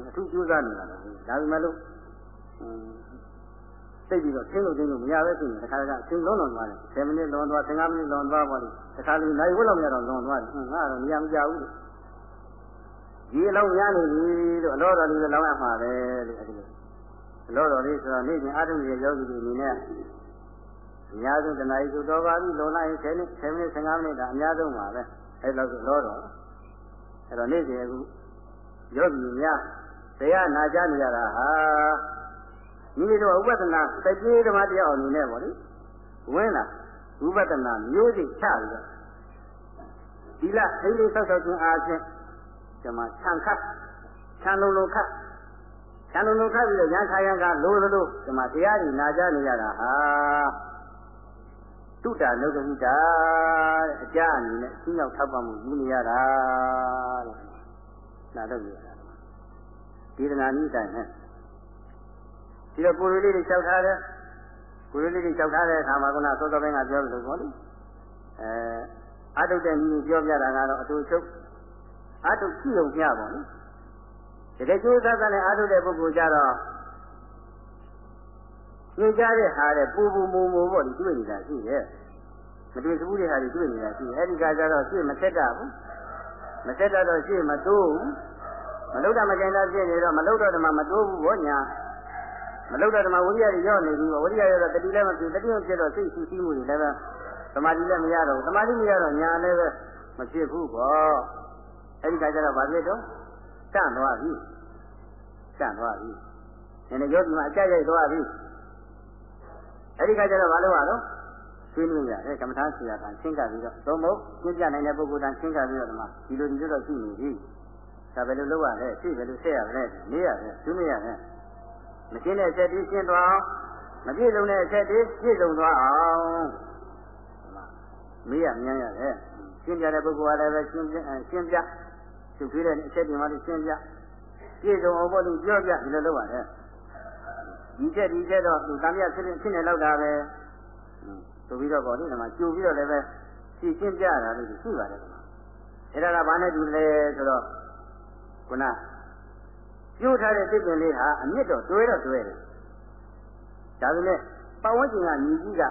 အထူးကြိုးစားနေတာလေဒါပေမဲ့လို့စိတ်ပြီးတော့သင်လို့သင်လို့မရပဲဆိုရင်တစ်ခါတခါအချိန်လုံးလုံးသွားတယ်10မိနစ်လွန်သွား15မိနစ်လွန်သွားပါလိမ့်တစ်ခါလေးနိုင်ဝက်လောက်များတော့လွန်သွားတယ်ငါတော့မရမကြဘူးဒီအလုံးများနေပြီလို့အလောတော်လေးလောင်းရမှာပဲလို့အဲဒီလိုအလောတော်လေးဆိုတော့နေ့ချင်းအာထုံရဲ့ယောဂီတွေအနေနဲ့အများဆုံးတဏှာကြီးဆိုတော့ပါပြီလွန်လိုက်ရင်10မိနစ်10မိနစ်15မိနစ်ဒါအများဆုံးပါပဲအဲလောက်ဆိုလောတော် အဲ့တော့နေ့စဉ်အခုယောဂီများတရားနာကြနေရတာဟာမိမိတို့ဥပဒနာတကြေးဓမ္မတရားအနေနဲ့ပေါ့လေဝင်လာဥပဒနာမျိုးစိတ်ချပြီးတော့ဒီလအိလေးဆောက်ဆောက်ခြင်းအားဖြင့်ဒီမှာခြံခတ်ခြံလုံးလုံးခတ်ခြံလုံးလုံးခတ်ပြီးတော့ရန်ခါရန်ကလိုသလိုဒီမှာတရားကြီးနာကြနေရတာဟာ တုတ္တနုဒ္ဒဟုတာတဲ့အကြအနေနဲ့ရှင်းရောက်ထောက်ပံ့မှုယူနေရတာတဲ့နာတော့ရတာဒီဒနာနည်းတိုင်းနဲ့ဒီတော့ကိုယ်လေးတွေလျှောက်ထားတယ်ကိုယ်လေးတွေလျှောက်ထားတဲ့အခါမှာခုနသောသောဘင်းကပြောလို့ပေါ့လေအဲအတုတဲ့ညီပြောပြတာကတော့အတူချုပ်အတုကြည့်ုံပြပါလေတကယ်ကျိုးသားသားနဲ့အတုတဲ့ပုဂ္ဂိုလ်ကြတော့ ညင်ကြတဲ့ဟာတဲ့ပူပူမူမူပေါ့ဒီတွေ့နေတာရှိရဲ့မတွေ့ဘူးတဲ့ဟာတွေတွေ့နေတာရှိအဲ့ဒီကကြတော့ရှေ့မဆက်တာဘူးမဆက်တော့ရှေ့မတိုးဘူးမလုဒ္ဓမကျန်တာဖြစ်နေတော့မလုဒ္ဓဓမ္မမတိုးဘူးဘောညာမလုဒ္ဓဓမ္မဝိရိယတွေရောနေပြီဝိရိယရောတတိလည်းမဖြစ်တတိမဖြစ်တော့စိတ်ဆူဆီးမှုတွေလည်းပဲသမာဓိလည်းမရတော့သမာဓိမရတော့ညာလည်းပဲမဖြစ်ဘူးပေါ့အဲ့ဒီကကြတော့ဗာဖြစ်တော့တန့်သွားပြီတန့်သွားပြီနည်းနည်းယောဂီမှာအကြိုက်ရိုက်သွားပြီ အဲ့ဒီကကြတော့ဘာလို့ရတော့ဆွေးနွေးရတယ်ကမ္မထာဆရာကရှင်းကြပြီးတော့သုံးဖို့ရှင်းပြနိုင်တဲ့ပုဂ္ဂိုလ်တန်ရှင်းကြပြီးတော့ဒီမှာဒီလိုဒီလိုတော့ရှိနေပြီဒါပဲလို့လုပ်ရလဲရှိပဲလို့ဆက်ရလဲနေရတယ်ဆွေးနွေးရတယ်မရှင်းတဲ့အချက်တွေရှင်းသွားအောင်မပြည့်စုံတဲ့အချက်တွေပြည့်စုံသွားအောင်မေးရမြန်းရတယ်ရှင်းပြတဲ့ပုဂ္ဂိုလ်ကလည်းပဲရှင်းပြရှင်းပြသူပြတဲ့အချက်တွေမှလည်းရှင်းပြပြည့်စုံအောင်ပေါ့လို့ပြောပြဒီလိုလုပ်ရတယ် ဒီချက်ဒီချက်တော့သူတမ်းပြဖြစ်ဖြစ်နေလောက်တာပဲဆိုပြီးတော့ပေါ့ဒီမှာကြိုပြီးတော့လည်းပဲရှင်းရှင်းပြတာလို့ရှိပါတယ်ကွာအဲ့ဒါကဘာနဲ့တူလဲဆိုတော့ခုနကျိုးထားတဲ့စိတ်ပင်လေးဟာအမြင့်တော့တွဲတော့တွဲတယ်ဒါပေမဲ့ပဝန်းကျင်ကညီကြီးက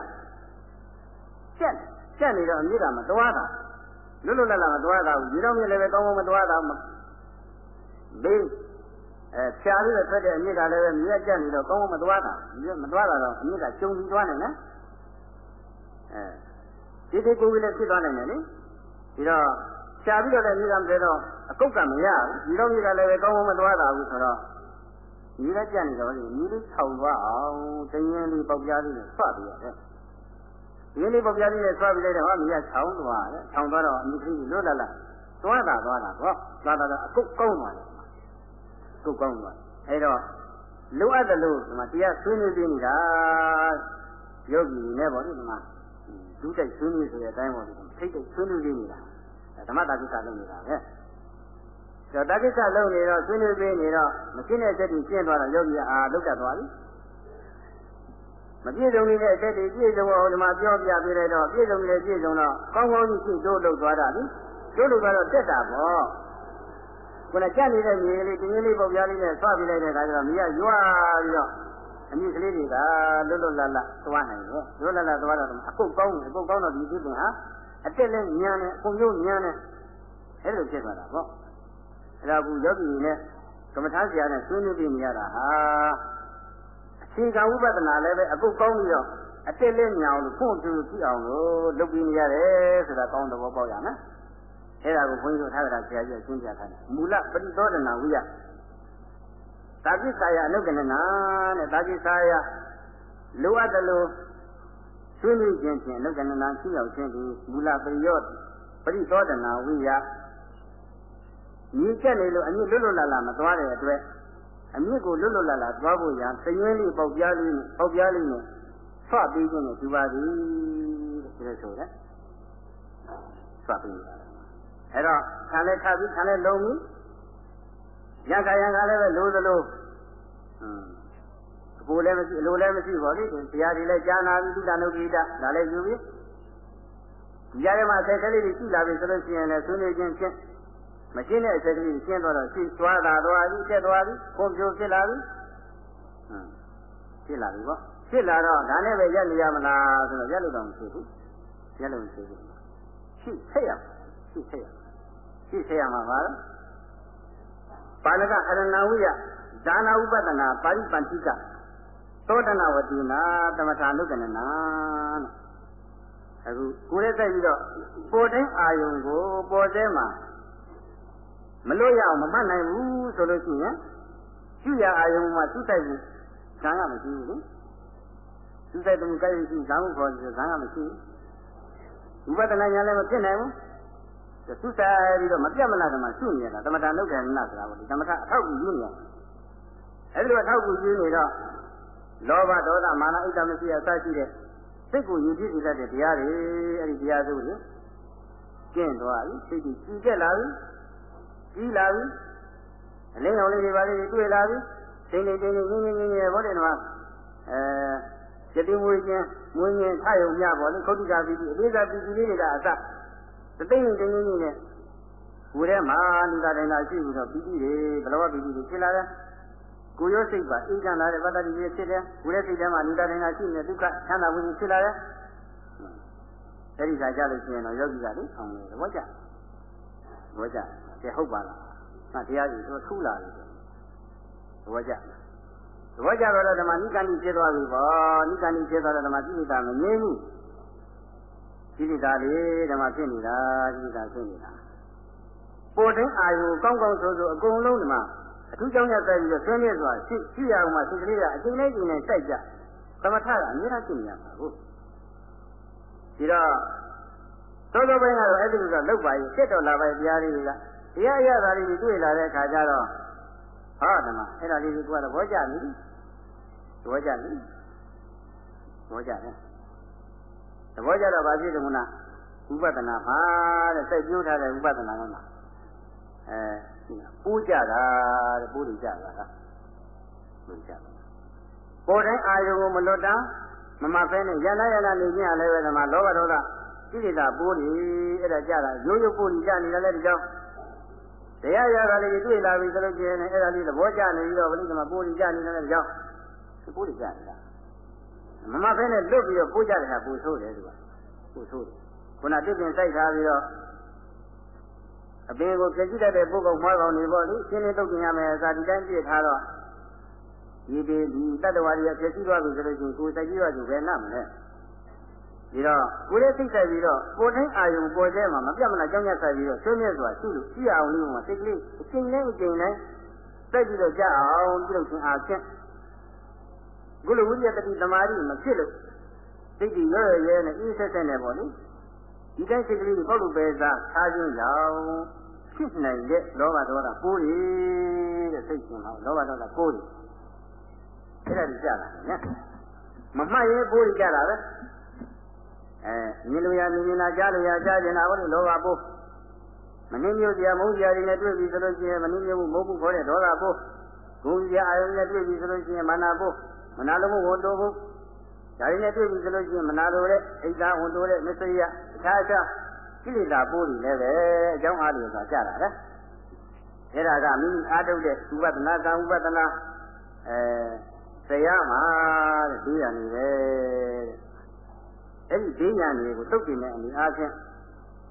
ကျက်ကျက်နေတော့အမြင့်ကမတွားတာလွတ်လွတ်လပ်လပ်မတွားတာဘူးဒီတော့မြင်လည်းပဲကောင်းကောင်းမတွားတာဘေး အဲဖြာပြီးတော့ထွက်တဲ့အမြင့်ကလည်းပဲမြက်ကျက်နေတော့ကောင်းကောင်းမတွားတာမတွားတာတော့အမြင့်ကကျုံပြီးတွားနေနော်အဲဒီဒီကိုယ်ကလေးဖြစ်သွားနိုင်တယ်လေဒီတော့ရှားပြီးတော့လည်းမိကမလဲတော့အကုတ်ကမရဘူးဒီတော့မိကလည်းပဲကောင်းကောင်းမသွားတာဘူးဆိုတော့ညီလည်းကြက်နေတော့လေညီလေးထောင်သွားအောင်တရင်လေးပေါက်ပြားလေးနဲ့ဆွပြီးရတယ်ဒီလေးပေါက်ပြားလေးနဲ့ဆွပြီးလိုက်တော့ဟာမိကချောင်းသွားတယ်ချောင်းသွားတော့အမိကြီးလွတ်လာလာသွားတာသွားတာဟောသွားတာအကုတ်ကောင်းသွားတယ်အ ကုတ်ကောင်းသွားအဲတော့လိုအပ်တယ်လို့ဒီမှာတရားဆွေးနွေးပြနေတာယောဂီနဲ့ပေါ့လေဒီမှာဒုတိုက်ဆွေးနွေးဆိုတဲ့အတိုင်းပေါ့လေထိတ်တိတ်ဆွေးနွေးနေနေတာဓမ္မတာကိစ္စလုပ်နေတာပဲဒါတာကိစ္စလုပ်နေတော့ဆွေးနွေးပေးနေတော့မရှင်းတဲ့အချက်တွေရှင်းသွားတော့ယောဂီအာလုတ်တတ်သွားပြီမပြည့်စုံနေတဲ့အချက်တွေပြည့်စုံအောင်ဒီမှာပြောပြပေးလိုက်တော့ပြည့်စုံနေပြည့်စုံတော့ကောင်းကောင်းကြီးရှင်းတို့လုပ်သွားတာလေတို့လုပ်သွားတော့တက်တာပေါ့ ခုနကြက်နေတဲ့မြေလေးတင်းလေးပုံပြားလေးနဲ့ဆွပြလိုက်တဲ့အခါကျတော့မြေကရွာပြီးတော့အမြင့်ကလေးတွေကလွတ်လွတ်လပ်လပ်သွားနိုင်တယ်လွတ်လပ်လပ်သွားတော့အကုတ်ကောင်းတယ်အကုတ်ကောင်းတော့ဒီသိပင်ဟာအတက်လည်းညံတယ်အကုန်လုံးညံတယ်အဲ့လိုဖြစ်သွားတာပေါ့အဲ့ဒါကူယောဂီနဲ့ကမ္မထာဆရာနဲ့ဆွေးနွေးပြီးနေရတာဟာအခြေခံဥပဒနာလည်းပဲအကုတ်ကောင်းပြီးတော့အတက်လည်းညံအောင်လို့ဖွင့်ပြကြည့်အောင်လို့လုပ်ပြီးနေရတယ်ဆိုတာကောင်းသဘောပေါက်ရမယ် အဲ့ဒါကိုဘုန်းကြီးတို့ထားကြတာဆရာကြီးကရှင်းပြထားတယ်မူလပရိသောဒနာဝိယတာကိစ္ဆာယအနုကနနာတဲ့တာကိစ္ဆာယလိုအပ်တယ်လို့ဆွေးနွေးခြင်းဖြင့်အနုကနနာရှိရောက်ခြင်းသည်မူလပရိယောပရိသောဒနာဝိယညီချက်နေလို့အမြင့်လွတ်လွတ်လပ်လပ်မသွားတဲ့အတွက်အမြင့်ကိုလွတ်လွတ်လပ်လပ်သွားဖို့ရန်သရွင်းလေးပေါက်ပြားလေးပေါက်ပြားလေးနဲ့ဆွပေးခြင်းနဲ့ဒီပါသည်တဲ့ဒီလိုဆိုတယ်ဆွပေးနေတာ အဲ့တော့ခံလဲခါပြီးခံလဲလုံးပြီးရခါရခါလည်းပဲလိုသလိုอืมအပူလည်းမရှိအလိုလည်းမရှိပါဘူးတရားတွေလည်းကြားနာပြီးသုတနုကိတဒါလည်းယူပြီးဒီကြားထဲမှာအဆက်ကလေးတွေရှိလာပြီဆိုလို့ရှိရင်လည်းဆွေးနွေးခြင်းဖြင့်မရှင်းတဲ့အဆက်ကလေးရှင်းတော့တော့ရှိသွားတာသွားပြီတက်သွားပြီခွန်ပြိုဖြစ်လာပြီဟမ်ဖြစ်လာပြီပေါ့ဖြစ်လာတော့ဒါနဲ့ပဲရက်နေရမလားဆိုတော့ရက်လို့တော့မရှိဘူးရက်လို့မရှိဘူးရှိဆက်ရ ရှိဆက်ရရှိဆက်ရမှာပါပါဠကအရဏဝိယဒါနာဥပဒနာပါဠိပန္တိကသောတနာဝတိနာသမထာနုကနနာအခုကိုယ်ရဲ့တိုက်ပြီးတော့ပေါ်တိုင်းအာယုံကိုပေါ်တဲ့မှာမလို့ရအောင်မမှတ်နိုင်ဘူးဆိုလို့ရှိရင်ရှုရအာယုံမှာသူ့တိုက်ဘူးဇာန်ကမရှိဘူးလေသူ့တိုက်သူကြိုက်ရှိဇာန်ကိုခေါ်တယ်ဇာန်ကမရှိဘူးဝိပဿနာဉာဏ်လည်းမဖြစ်နိုင်ဘူး သူဆိုင်ပြီးတော့မပြတ်မလားဓမ္မရှုနေတာသမထလုတ်တယ်နတ်ဆိုတာကိုဒီသမထအထောက်အကူယူနေအဲဒီလိုအထောက်အကူယူနေတော့လောဘဒေါသမာနဣဒ္ဓမရှိအစရှိတဲ့စိတ်ကိုယူကြည့်တတ်တဲ့တရားတွေအဲဒီတရားစုတွေကျင့်သွားပြီစိတ်ကြီးကြည်ကျက်လာပြီကြီးလာပြီအလင်းအောင်လေးတွေပါလေးတွေ့လာပြီစိတ်လေးတင်းလေးငင်းငင်းငင်းငင်းဘောတယ်တော့အဲယတိမွေးခြင်းမွေးခြင်းထယုံမြပေါ်လေခုတ်တိကပြီးပြီးအလေးစားပြီးပြီးလေးတွေကအစ တသိမ့်တင်းတင်းကြီးနဲ့ကိုယ်ထဲမှာလူသားတိုင်းသာရှိပြီးတော့ပြီးပြီးတွေဘလဝပြီးပြီးတွေဖြစ်လာတယ်ကိုရောစိတ်ပါအေးချမ်းလာတဲ့ပတ္တတိတွေဖြစ်တယ်ကိုယ်ရဲ့စိတ်ထဲမှာလူသားတိုင်းသာရှိနေတဲ့ဒုက္ခချမ်းသာမှုတွေဖြစ်လာတယ်အဲဒီခါကြလို့ရှိရင်တော့ယောဂီကလေအောင်တယ်သဘောကျသဘောကျကဲဟုတ်ပါလားငါတရားကြီးတော့ထူးလာပြီသဘောကျသဘောကျတော့ဓမ္မနိကဏိဖြစ်သွားပြီပေါ့နိကဏိဖြစ်သွားတော့ဓမ္မကိလေသာမငြိမ်းဘူး ကိလေသာတွေဓမ္မဖြစ်နေတာကိလေသာဖြစ်နေတာပေါ်တဲ့အာယုကောင်းကောင်းဆိုဆိုအကုန်လုံးဓမ္မအထူးကြောင့်ရတဲ့ပြီးတော့ဆင်းရဲစွာရှိရှိရအောင်မှစိတ်ကလေးကအချိန်လေးချိန်နဲ့စိုက်ကြသမထကအများအားဖြစ်နေရမှာဟုတ်ဒီတော့သောသောပိုင်းကတော့အဲ့ဒီလိုတော့လောက်ပါရင်စစ်တော်လာပါတရားလေးတွေကတရားရတာလေးတွေတွေ့လာတဲ့အခါကျတော့ဟောဓမ္မအဲ့ဒါလေးတွေကသဘောကျပြီသဘောကျပြီသဘောကျတယ် သဘောကျတော့ဗာဖြစ်တယ်မလားဥပဒနာပါတဲ့စိတ်ပြိုးထားတဲ့ဥပဒနာကမှအဲပူးကြတာတဲ့ပူးကြတာကပူးကြတာပေါ်တိုင်းအာယုံကိုမလွတ်တာမမဖဲနဲ့ရဏရဏနေခြင်းအလည်းပဲဓမ္မလောဘဒေါသကိလေသာပိုးနေအဲ့ဒါကြတာရိုးရိုးပိုးနေကြနေတယ်လေဒီကြောင့်တရားရတာလေးတွေ့လာပြီဆိုလို့ကျင်းနေအဲ့ဒါလေးသဘောကျနေပြီးတော့ဘုရားကပိုးနေကြနေတယ်လေဒီကြောင့်ပိုးနေကြနေတာ မမဖဲနဲ့လွတ်ပြီးတော့ပိုးကြတယ်ဟာပူဆိုးတယ်သူကပူဆိုးတယ်ခုနတစ်ပင်စိုက်ထားပြီးတော့အပင်ကိုပြည့်စည်တတ်တဲ့ပုဂ္ဂိုလ်မှားကောင်းနေပေါ့လေရှင်းနေတော့ကျင်ရမယ်အစာဒီတိုင်းပြည့်ထားတော့ဒီဒီဒီတတ္တဝါတွေကပြည့်စည်သွားပြီဆိုလို့ချင်းကိုယ်စိုက်ကြည့်ရသူပဲနားမလဲဒီတော့ကိုယ်ရဲ့စိတ်ဆိုင်ပြီးတော့ကိုယ်တိုင်းအာယုံပေါ်တဲ့မှာမပြတ်မလားကြောင်းရဆိုင်ပြီးတော့ဆွေးမြဲစွာရှိလို့ရှိအောင်လို့မှာစိတ်ကလေးအချိန်နဲ့အချိန်နဲ့တက်ပြီးတော့ကြအောင်ပြုလုပ်ခြင်းအားဖြင့် ကုလဝိယတတိသမာဓိမဖြစ်လို့စိတ်ကြီးရဲရဲနဲ့အေးဆက်ဆက်နဲ့ပေါ့လေဒီတိုင်းစိတ်ကလေးကိုပုတ်လို့ပဲစားထားခြင်းကြောင့်ဖြစ်နိုင်တဲ့လောဘဒေါသပိုးတွေတဲ့စိတ်ရှင်ဟောလောဘဒေါသပိုးတွေအဲ့ဒါကြီးကြတာနော်မမှတ်ရင်ပိုးတွေကြတာပဲအဲမြင်လို့ရမြင်နေတာကြားလို့ရကြားကျင်တာဟုတ်လို့လောဘပိုးမနှင်းမျိုးစရာမုန်းစရာတွေနဲ့တွေ့ပြီဆိုလို့ရှိရင်မနှင်းမျိုးမဟုတ်ဘူးခေါ်တဲ့ဒေါသပိုးဂုဏ်စရာအာယုံနဲ့တွေ့ပြီဆိုလို့ရှိရင်မာနပိုး မနာလိုမှုဝန်တိုးဖို့ဒါတွေနဲ့တွေ့ပြီဆိုလို့ရှိရင်မနာလိုတဲ့အိတ်သားဝန်တိုးတဲ့မစ္စရိယအခြားအခြားကိလေသာပိုးတွေလည်းပဲအကြောင်းအားလို့သာကြတာလေအဲ့ဒါကမိမိအားထုတ်တဲ့ဥပဒနာကံဥပဒနာအဲတရားမှာတဲ့ဒုရနေတယ်အဲ့ဒီဒိညာတွေကိုတုတ်တင်တဲ့အနေအားဖြင့်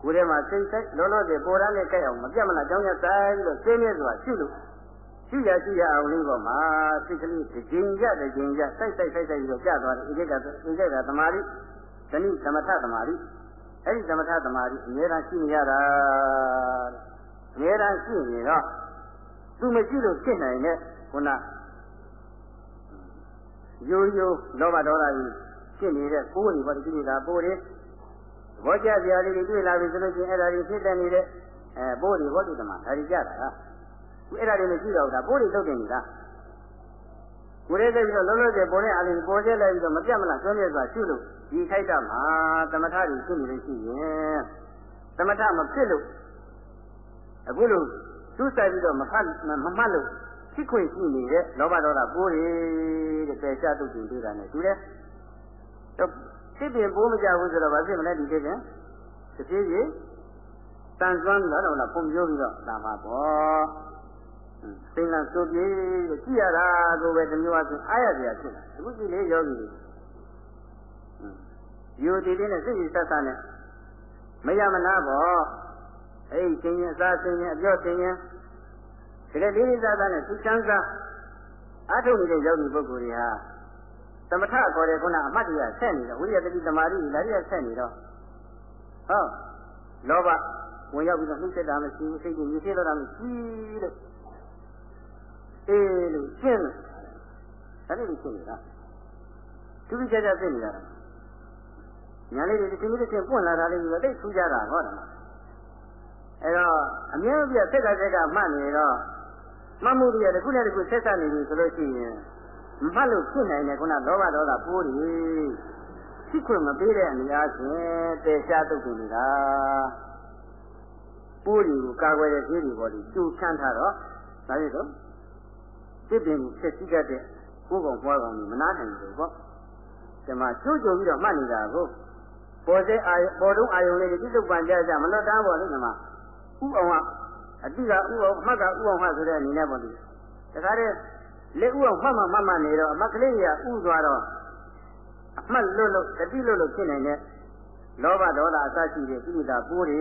ကိုယ်ထဲမှာစိတ်စိတ်လောလောဆယ်ပေါ်ရတဲ့ကြိုက်အောင်မပြတ်မလားကြောင်းရဆိုင်ပြီးတော့သိနေစွာရှိလို့ ရှိရရှိရအောင်လေးပေါ်မှာစိတ်ကလေးတစ်ကြိမ်ရတစ်ကြိမ်ရစိုက်စိုက်စိုက်စိုက်ပြီးတော့ကြာသွားတယ်ဧကကဧကကသမာဓိဇနိသမထသမာဓိအဲ့ဒီသမထသမာဓိအများအားရှိနေရတာအများအားရှိနေတော့သူမရှိလို့ဖြစ်နိုင်တဲ့ခုနရိုးရိုးလောဘဒေါသကြီးဖြစ်နေတဲ့ကိုယ်တွေဘာလို့ကိလေသာပိုးတွေဘောကြစရာလေးတွေတွေ့လာပြီဆိုလို့ရှိရင်အဲ့ဒါတွေဖြစ်တဲ့နေတဲ့အဲပိုးတွေဘောဓုတမဒါတွေကြတာဟာ အဲ့ဒါတွေမရှိတော့ဘူးဒါပိုးတွေတုတ်တင်နေတာကိုယ်ရဲ့ပြီးတော့လုံးလုံးကျပေါ်တဲ့အလေးပေါ်ကျလိုက်ပြီးတော့မပြတ်မလားကျွမ်းကျစွာရှုလို့ဒီခိုက်တာမှာသမထတွေရှုနေလို့ရှိရင်သမထမဖြစ်လို့အခုလို့သူ့ဆိုင်ပြီးတော့မဖတ်မမှတ်လို့ဖြစ်ခွင့်ရှိနေတဲ့လောဘဒေါသပိုးတွေတဲ့ပေချတုတ်တင်တွေ့တာနဲ့တူတယ်တော့ဖြစ်ပြင်ပိုးမကြဘူးဆိုတော့ဘာဖြစ်မလဲဒီဖြစ်ပြင်တဖြည်းဖြည်းတန်ဆွမ်းလာတော့လားပုံပြိုးပြီးတော့လာမှာပေါ့ စိတ်လန်းစိုးပြေးကြည့်ရတာကိုပဲတမျိုးအချင်းအားရစရာဖြစ်လာအခုကြည့်လေယောဂီတွေယူတည်တည်နဲ့စိတ်ကြီးဆက်ဆက်နဲ့မရမနာပေါ့အဲ့ဒီရှင်ရင်အစားရှင်ရင်အပြောရှင်ရင်ဒီလေလေးလေးစားစားနဲ့သူချမ်းသာအထုတ်နေတဲ့ယောဂီပုဂ္ဂိုလ်တွေဟာသမထခေါ်တဲ့ခုနအမှတ်တရားဆက်နေတော့ဝိရိယတတိတမာတိလာရဆက်နေတော့ဟောလောဘဝင်ရောက်ပြီးတော့နှိမ့်သက်တာမရှိဘူးစိတ်ကြီးညစ်သေးတော့တာမရှိလို့ အေးလို့ရှင်းလို့ဒါလေးကိုရှင်းနေတာသူကြီးကြကြသိနေတာညာလေးတွေဒီကိစ္စတွေပွင့်လာတာလေးကိုသိထူးကြတာဟောတယ်အဲ့တော့အမြဲပြစက်ကစက်ကမှတ်နေတော့မှတ်မှုတွေတခုနဲ့တခုဆက်ဆက်နေပြီဆိုလို့ရှိရင်မှတ်လို့ဖြစ်နိုင်တယ်ခုနလောဘဒေါသပိုးတွေရှိခွင့်မပေးတဲ့အနေအားဖြင့်တေရှားတုတ်တင်နေတာပိုးတွေကိုကာကွယ်တဲ့သေးတွေပေါ်ဒီကျူချမ်းထားတော့ဒါရည်တော့ စစ်ပင်ကိုဖြစ်စည်းတတ်တဲ့ကိုယ်ကောင်ပွားကောင်ကြီးမနာနိုင်ဘူးပေါ့ဒီမှာကျိုးကြုံပြီးတော့မှတ်နေတာကိုပေါ်စေအာပေါ်တုံးအာယုံလေးတွေပြစ္ဆုတ်ပံကြကြမလွတ်တမ်းပေါ်လို့ဒီမှာဥအောင်ကအတိကဥအောင်မှတ်ကဥအောင်မှဆိုတဲ့အနေနဲ့ပေါ့ဒီတခါတည်းလက်ဥအောင်မှတ်မှမှတ်မှနေတော့အမကလေးကြီးကဥသွားတော့အမှတ်လွတ်လို့တတိလွတ်လို့ဖြစ်နေတဲ့လောဘဒေါသအစရှိတဲ့ကိလေသာပိုးတွေ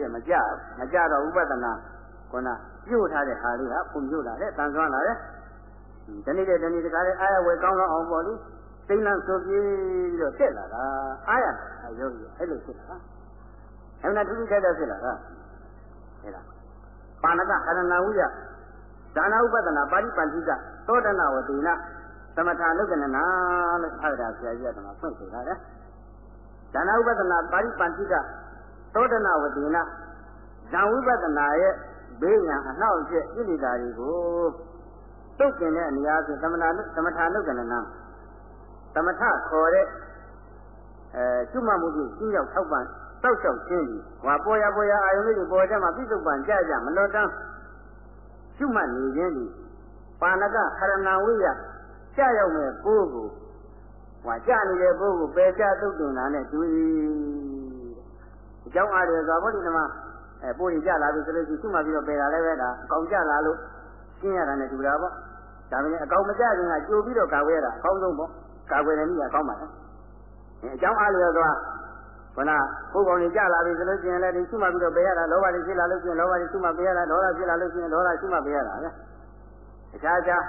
တဲ့မကြမကြတော့ဥပဒနာ ခုနပြုတ်ထားတဲ့ဟာလေးကပုံပြုတ်လာတဲ့တန်ဆွမ်းလာတဲ့ဒီနေ့တဲ့ဒီနေ့တခါတည်းအာရဝယ်ကောင်းတော့အောင်ပေါ့လေစိမ့်လန်းဆိုပြေးပြီးတော့တက်လာတာအာရအယောဂီအဲ့လိုဖြစ်လာတာအဲ့ဒါထူးထူးခြားခြားဖြစ်လာတာအဲ့ဒါပါဏကဟရဏဝိယဒါနဥပဒနာပါဠိပန္တိကသောတနာဝတိနာသမထာလုကနနာလို့အားဒါဆရာကြီးကတမဖွင့်ဆိုထားတယ်ဒါနဥပဒနာပါဠိပန္တိကသောတနာဝတိနာဇံဝိပဒနာရဲ့ ဘေးရန်အနှောက်အယှက်ဣတိတာတွေကိုတုတ်ကျင်တဲ့အနေအားဖြင့်သမဏသမထာလုကနနာသမထခေါ်တဲ့အဲကျွတ်မှမှုကြီးရှင်းရောက်ထောက်ပံ့တောက်လျှောက်ခြင်းကြီးဟွာပေါ်ရပေါ်ရအာယုန်လေးတွေပေါ်တဲ့မှာပြစ္ဆုတ်ပံကြကြမလွတ်တမ်းကျွတ်မှနေခြင်းကြီးပါဏကခရဏဝိယကြာရောက်မဲ့ကိုယ်ကိုဟွာကြာနေတဲ့ကိုယ်ကိုပယ်ချသုတ်တင်တာနဲ့တွေ့အကြောင်းအားတွေဆိုဗောဒီနမ အဲပိုးရင်ကြလာပြီဆိုလို့ရှိကျွတ်မှပြီးတော့ပယ်တာလည်းပဲဒါအကောင်ကြလာလို့ရှင်းရတာနဲ့တူတာပေါ့ဒါပေမဲ့အကောင်မကြခင်ကကြိုပြီးတော့ကာဝဲရတာအကောင်းဆုံးပေါ့ကာကွယ်တဲ့နည်းကကောင်းပါလားအကြောင်းအားလျော်သွားခဏကိုယ်ကောင်ကြီးကြလာပြီဆိုလို့ရှိရင်လည်းဒီရှိမှပြီးတော့ပေးရတာလောဘတွေဖြစ်လာလို့ရှိရင်လောဘတွေရှိမှပေးရတာဒေါသဖြစ်လာလို့ရှိရင်ဒေါသရှိမှပေးရတာဗျအခြားခြား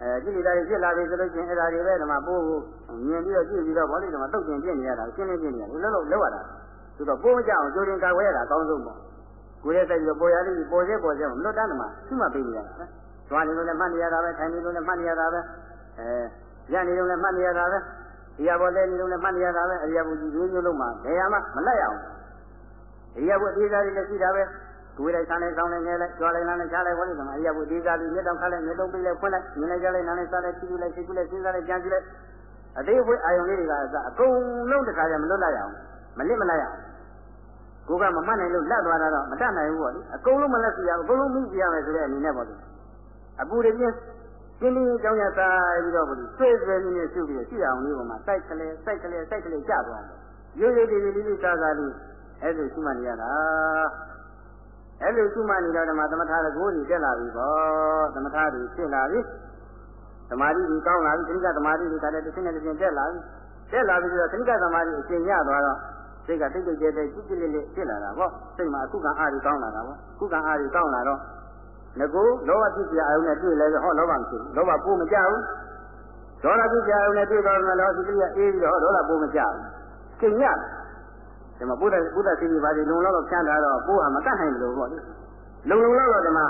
အဲကြည့်လိုက်ဖြစ်လာပြီဆိုလို့ရှိရင်အဲ့ဒါတွေပဲဒီမှာပိုးကိုမြင်ပြီးတော့ကြည့်ပြီးတော့ဘောလေးဒီမှာတုတ်တင်ပြနေရတာရှင်းလင်းပြနေရတယ်လုံးလုံးလောက်ရတာသူတော့ပိုးမကြအောင်ကြိုးတင်ကာကွယ်ရတာအကောင်းဆုံးပေါ့ ကိုယ်ရဲ့စိတ်ကိုပေါ်ရလေးပေါ်စေပေါ်စေမလွတ်တမ်းမှာရှိမှပေးနေရတာသွားနေလို့လည်းမှတ်နေရတာပဲထိုင်နေလို့လည်းမှတ်နေရတာပဲအဲရနေတော့လည်းမှတ်နေရတာပဲဒီရဘောလဲနေတော့လည်းမှတ်နေရတာပဲအရိယဘုကြီးမျိုးမျိုးလုံးမှာဘယ်ရမှမလက်ရအောင်အရိယဘုအသေးစားလေးလည်းရှိတာပဲကိုယ်လိုက်ဆန်းလိုက်ဆောင်းလိုက်ငယ်လိုက်ကြွားလိုက်လမ်းလိုက်ချားလိုက်ဝိုင်းလိုက်အရိယဘုအသေးစားလေးမျက်တောင်ခါလိုက်မျက်တုံးပိတ်လိုက်ဖွင့်လိုက်မြင်လိုက်ကြလိုက်နားလိုက်စားလိုက်ကြည့်လိုက်စိတ်ကူးလိုက်စဉ်းစားလိုက်ကြံကြည့်လိုက်အသေးအဖွေးအာယုံလေးတွေကအစအကုန်လုံးတစ်ခါကျမလွတ်လိုက်ရအောင်မလစ်မလိုက်ရအောင် ကိုကမမှတ်နိုင်လို့လက်သွားတာတော့မတတ်နိုင်ဘူးပေါ့လေအကုန်လုံးမလက်စီရအောင်အကုန်လုံးမိစီရမယ်ဆိုတဲ့အနေနဲ့ပေါ့လေအပူတွေပြင်းကျင်းလေးကြောင်းရဆိုင်ပြီးတော့ဘုရားဆွေးဆွေးနည်းနည်းရှုပြီးရှိအောင်လေးပေါ်မှာစိုက်ကလေးစိုက်ကလေးစိုက်ကလေးကြသွားတယ်ရိုးရိုးလေးလေးလေးစားစားလေးအဲ့လိုရှိမှနေရတာအဲ့လိုရှိမှနေတော့ဓမ္မသမထရကိုကြီးတက်လာပြီပေါ့သမထတွေဖြစ်လာပြီသမာဓိကြီးကောင်းလာပြီသတိကသမာဓိတွေကလည်းတစ်ဆင့်နဲ့တစ်ဆင့်တက်လာပြီတက်လာပြီဆိုတော့သတိကသမာဓိအရှင်ရသွားတော့ စိတ်ကတိတ်တိတ်ကျဲကျဲကြည်ကြည်လေးလေးဖြစ်လာတာပေါ့စိတ်မှာအခုကအားကြီးကောင်းလာတာပေါ့ခုကအားကြီးကောင်းလာတော့ငကိုလောဘဖြစ်ပြအာယုနဲ့တွေ့လဲဟောလောဘမရှိဘူးလောဘပိုးမကြဘူးဒေါသဖြစ်ပြအာယုနဲ့တွေ့တော့လည်းလောဘစိတ်ကအေးပြီးတော့ဒေါသပိုးမကြဘူးကျင်ရဒီမှာဘုရားဘုရားစီပါစီလုံလောက်တော့ဖြန်းထားတော့ပိုးဟာမတတ်နိုင်လို့ပေါ့လေလုံလုံလောက်တော့ဒီမှာ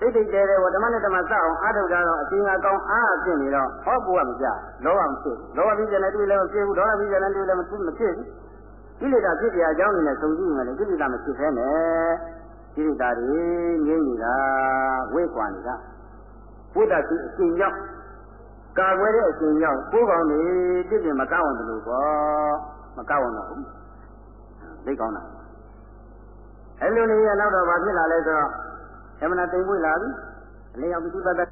တိတ်တိတ်တဲတဲဝဓမ္မနဲ့ဓမ္မစအောင်အားထုတ်တာတော့အချင်းအကောင်အားဖြစ်နေတော့ဟောပိုးကမကြလောဘမဖြစ်လောဘဖြစ်တယ်လည်းတွေ့လည်းမဖြစ်ဘူးဒေါသဖြစ်တယ်လည်းတွေ့လည်းမဖြစ်မဖြစ်ဘူး ကိလေသာဖြစ်ပြအကြောင်းနဲ့ဆုံကြည့်ရင်လည်းကိလေသာမဖြစ်ခဲနဲ့ကိလေသာတွေငြိမ့်နေတာဝိကွာနေတာဘုဒ္ဓရှိအရှင်ရောက်ကာကွယ်တဲ့အရှင်ရောက်ကိုယ်ကောင်းနေပြည့်ပြည့်မကောင်းအောင်လို့ပေါ့မကောင်းအောင်တော့ဘူးသိကောင်းတာအဲ့လိုနေရနောက်တော့ဘာဖြစ်လာလဲဆိုတော့အမှန်တိမ်ပွေလာပြီအလေးရောက်ပြီးသတ်တတ်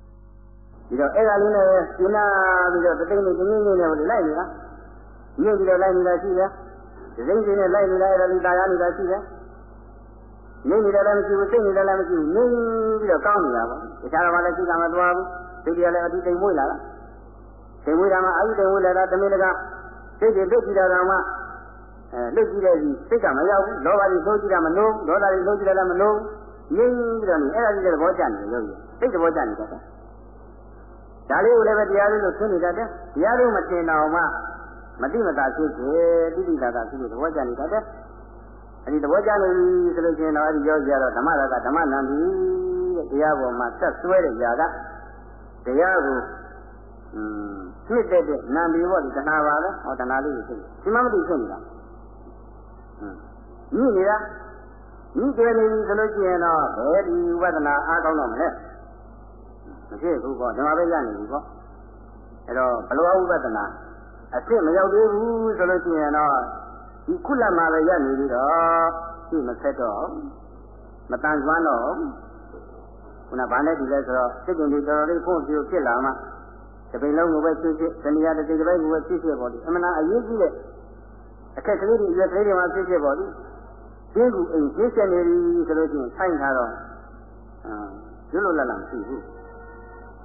ဒီတော့အဲ့ဒါလေးနဲ့ရှင်းလာပြီးတော့တိမ်နေတင်းနေနေနဲ့လိုက်နေတာညစ်ပြီးတော့လိုက်နေတာရှိတယ် ဒီစိမ့်စိမ့်နဲ့လိုက်နေတာအဲ့ဒါလေးတာယာနေတာရှိတယ်နေနေတယ်လည်းမရှိဘူးစိတ်နေတယ်လည်းမရှိဘူးနေပြီးတော့ကောင်းနေတာပေါ့တခြားတော့လည်းရှိတာမသွားဘူးစိတ်တွေကလည်းအတူတိမ်မွေးလာတာတိမ်မွေးတာမှအာယုတိမ်မွေးလာတာတမင်တကစိတ်တွေလွတ်ကြည့်တာတော့မှအဲလွတ်ကြည့်တဲ့ကြီးစိတ်ကမရောက်ဘူးလောဘကြီးဆုံးကြည့်တာမလို့ဒေါသကြီးဆုံးကြည့်တယ်လည်းမလို့ငြိမ်းပြီးတော့နေအဲ့ဒါကြီးတဲ့သဘောကျနေတယ်ရုပ်ရစိတ်သဘောကျနေတယ်ဒါလေးကိုလည်းပဲတရားလေးလို့သိနေတတ်တယ်တရားလေးမတင်တော့မှ မတိမတာဖြစ်ခဲ့တိတိတာတာဖြစ်ခဲ့သဘောကျနေတတ်တယ်။အဲဒီသဘောကျနေပြီဆိုလို့ရှိရင်တော့အဲဒီရောက်ကြတော့ဓမ္မရကဓမ္မနံပြီတဲ့တရားပေါ်မှာဆက်ဆွဲတဲ့ຢာကတရားကိုအင်းဖြစ်တဲ့တဲ့နံပြီပေါ့ဒီတဏှာပါပဲ။ဟောတဏှာလေးကိုဖြစ်။ဒီမှမတိဖြစ်နေတာ။အင်းညိနေတာညိတယ်နေပြီဆိုလို့ရှိရင်တော့ဘယ်ဒီဝဒနာအားကောင်းတော့မလဲ။မဖြစ်ဘူးပေါ့ဒီမှာပဲရနေပြီပေါ့။အဲတော့ဘလောဝိပဿနာ အစ်စ်မရောက်သေးဘူးဆိုလို့ရှိရင်တော့ဒီခုလမှာပဲရနေပြီးတော့ရှိမဆက်တော့မတန်ဆွမ်းတော့ခုနဗာနဲ့ဒီလဲဆိုတော့စိတ်ကြင်တွေတော်တော်လေးဖုန်းပြဖြစ်လာမှတပိန်လုံးကိုပဲဖြစ်ဖြစ်တဏှာတစ်စိတ်တစ်ပိုင်းကိုပဲဖြစ်ဖြစ်ပေါ့ဒီအမှန်အရေးကြီးတဲ့အခက်ကလေးတွေရွက်ကလေးတွေမှာဖြစ်ဖြစ်ပေါ့ဒီဒီကူအိမ်ဖြစ်ချက်နေပြီဆိုလို့ရှိရင်ဆိုင်ထားတော့အာလွတ်လွတ်လပ်လပ်မရှိဘူး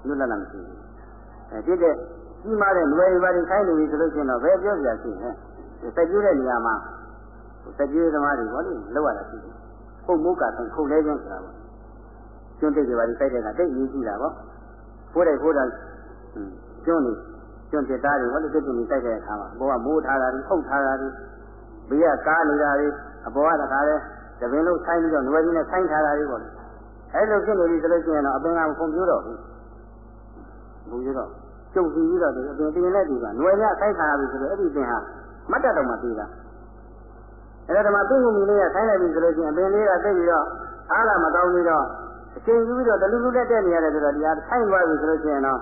လွတ်လပ်လပ်မရှိဘူးအဲဒီတဲ့ ကြီးမားတဲ့လွယ်ရပါတွေခိုင်းနေပြီဆိုလို့ရှိရင်တော့ဘယ်ပြောပြရှိလဲစက်ကြီးတဲ့နေရာမှာစက်ကြီးသမားတွေဘောလေလောက်ရတာရှိတယ်ခုတ်မုတ်ကဆိုခုတ်လဲခြင်းဆိုတာပေါ့ကျွန်းတိတ်တွေပါဒီစိုက်တဲ့ကတိတ်ရေးကြည့်တာပေါ့ဖိုးတယ်ဖိုးတာကျွန်းနေကျွန်းပြသားတွေဘောလေတိတ်တွေစိုက်တဲ့အခါမှာဘောကမိုးထားတာတွေခုတ်ထားတာတွေဘေးကကားနေတာတွေအပေါ်ကတခါလဲတပင်လုံးဆိုင်ပြီးတော့နွယ်ကြီးနဲ့ဆိုင်ထားတာတွေပေါ့လေအဲလိုဖြစ်နေပြီဆိုလို့ရှိရင်တော့အပင်ကမဖုံပြိုးတော့ဘူးဘူးရတော့ ကျုပ်ပြီးတော့ဒီအပင်တင်တဲ့ဒီကနွယ်ရဆိုင်ထားပြီဆိုတော့အဲ့ဒီပင်ဟာမတ်တတော်မှပြီးတာအဲ့ဒါဓမ္မသိမှုမီလေးကဆိုင်းလိုက်ပြီဆိုလို့ရှိရင်အပင်လေးကသိပြီးတော့အားလာမကောင်းပြီးတော့အချိန်ယူပြီးတော့တလူလူတက်တက်နေရတယ်ဆိုတော့ဒီဟာဆိုင်းသွားပြီဆိုလို့ရှိရင်တော့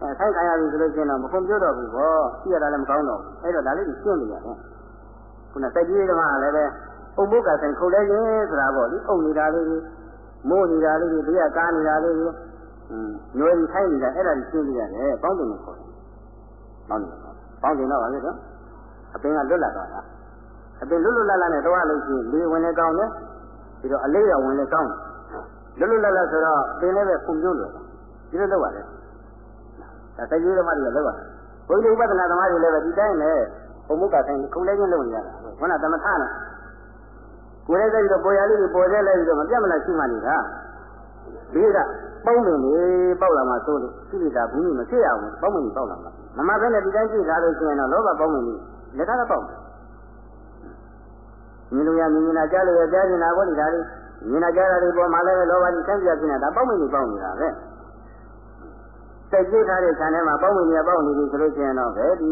အဲဆိုင်းခံရပြီဆိုလို့ရှိရင်တော့မဖွံ့ပြတော့ဘူးပေါ့ကြည့်ရတာလည်းမကောင်းတော့ဘူးအဲ့တော့ဒါလေးကိုရှင်းနေရတယ်ခုနစက်ကြီးဓမ္မကလည်းပဲအုပ်ဘုတ်ကဆိုင်ခုတ်လဲရင်ဆိုတာပေါ့ဒီအုပ်နေတာလေးကြီးမိုးနေတာလေးကြီးဘေးကကားနေတာလေးကြီး อืมညွယ်ကြီးခိုင်းနေတာအဲ့ဒါကြီးရှင်းပြရတယ်ပေါင်းတယ်လို့ခေါ်တယ်ပေါင်းတယ်ပေါင်းတယ်တော့ဗာလေတော့အပင်ကလွတ်လာတော့တာအပင်လွတ်လွတ်လပ်လပ်နဲ့တော့လို့ရှိရင်လေဝင်နေကောင်းတယ်ပြီးတော့အလေးရဝင်နေကောင်းတယ်လွတ်လွတ်လပ်လပ်ဆိုတော့ပင်လည်းပဲဖွံ့ဖြိုးလို့ဒီလိုလုပ်ပါလေဒါတကြီးသမားတွေလုပ်ပါဘုရားဥပဒနာသမားတွေလည်းပဲဒီတိုင်းနဲ့ဘုံမုကဆိုင်ခုံလဲချင်းလုပ်နေရတာခုနသမထနဲ့ကိုယ်လည်းပြီးတော့ပေါ်ရလေးကိုပေါ်သေးလဲပြီးတော့မပြတ်မလားရှိမှနေတာဒီက ပေါင်းနေလေပေါက်လာမှသို့လို့ကိလေသာဘူးမဖြစ်ရအောင်ပေါင်းမနေပေါက်လာမှာမမဘဲနဲ့ဒီတိုင်းကြည့်ထားလို့ရှိရင်တော့လောဘပေါင်းမနေလက်ထားတော့ပေါက်မယ်မြင်လို့ရမြင်နေတာကြားလို့ရကြားနေတာဘောဒီဒါလေးမြင်တာကြားတာတွေပေါ်မှာလည်းလောဘကြီးဆန်းပြဖြစ်နေတာပေါက်မနေပေါက်နေတာပဲစိတ်ကြည့်ထားတဲ့ခြံထဲမှာပေါက်မနေပေါက်နေပြီဆိုလို့ရှိရင်တော့ဘယ်ဒီ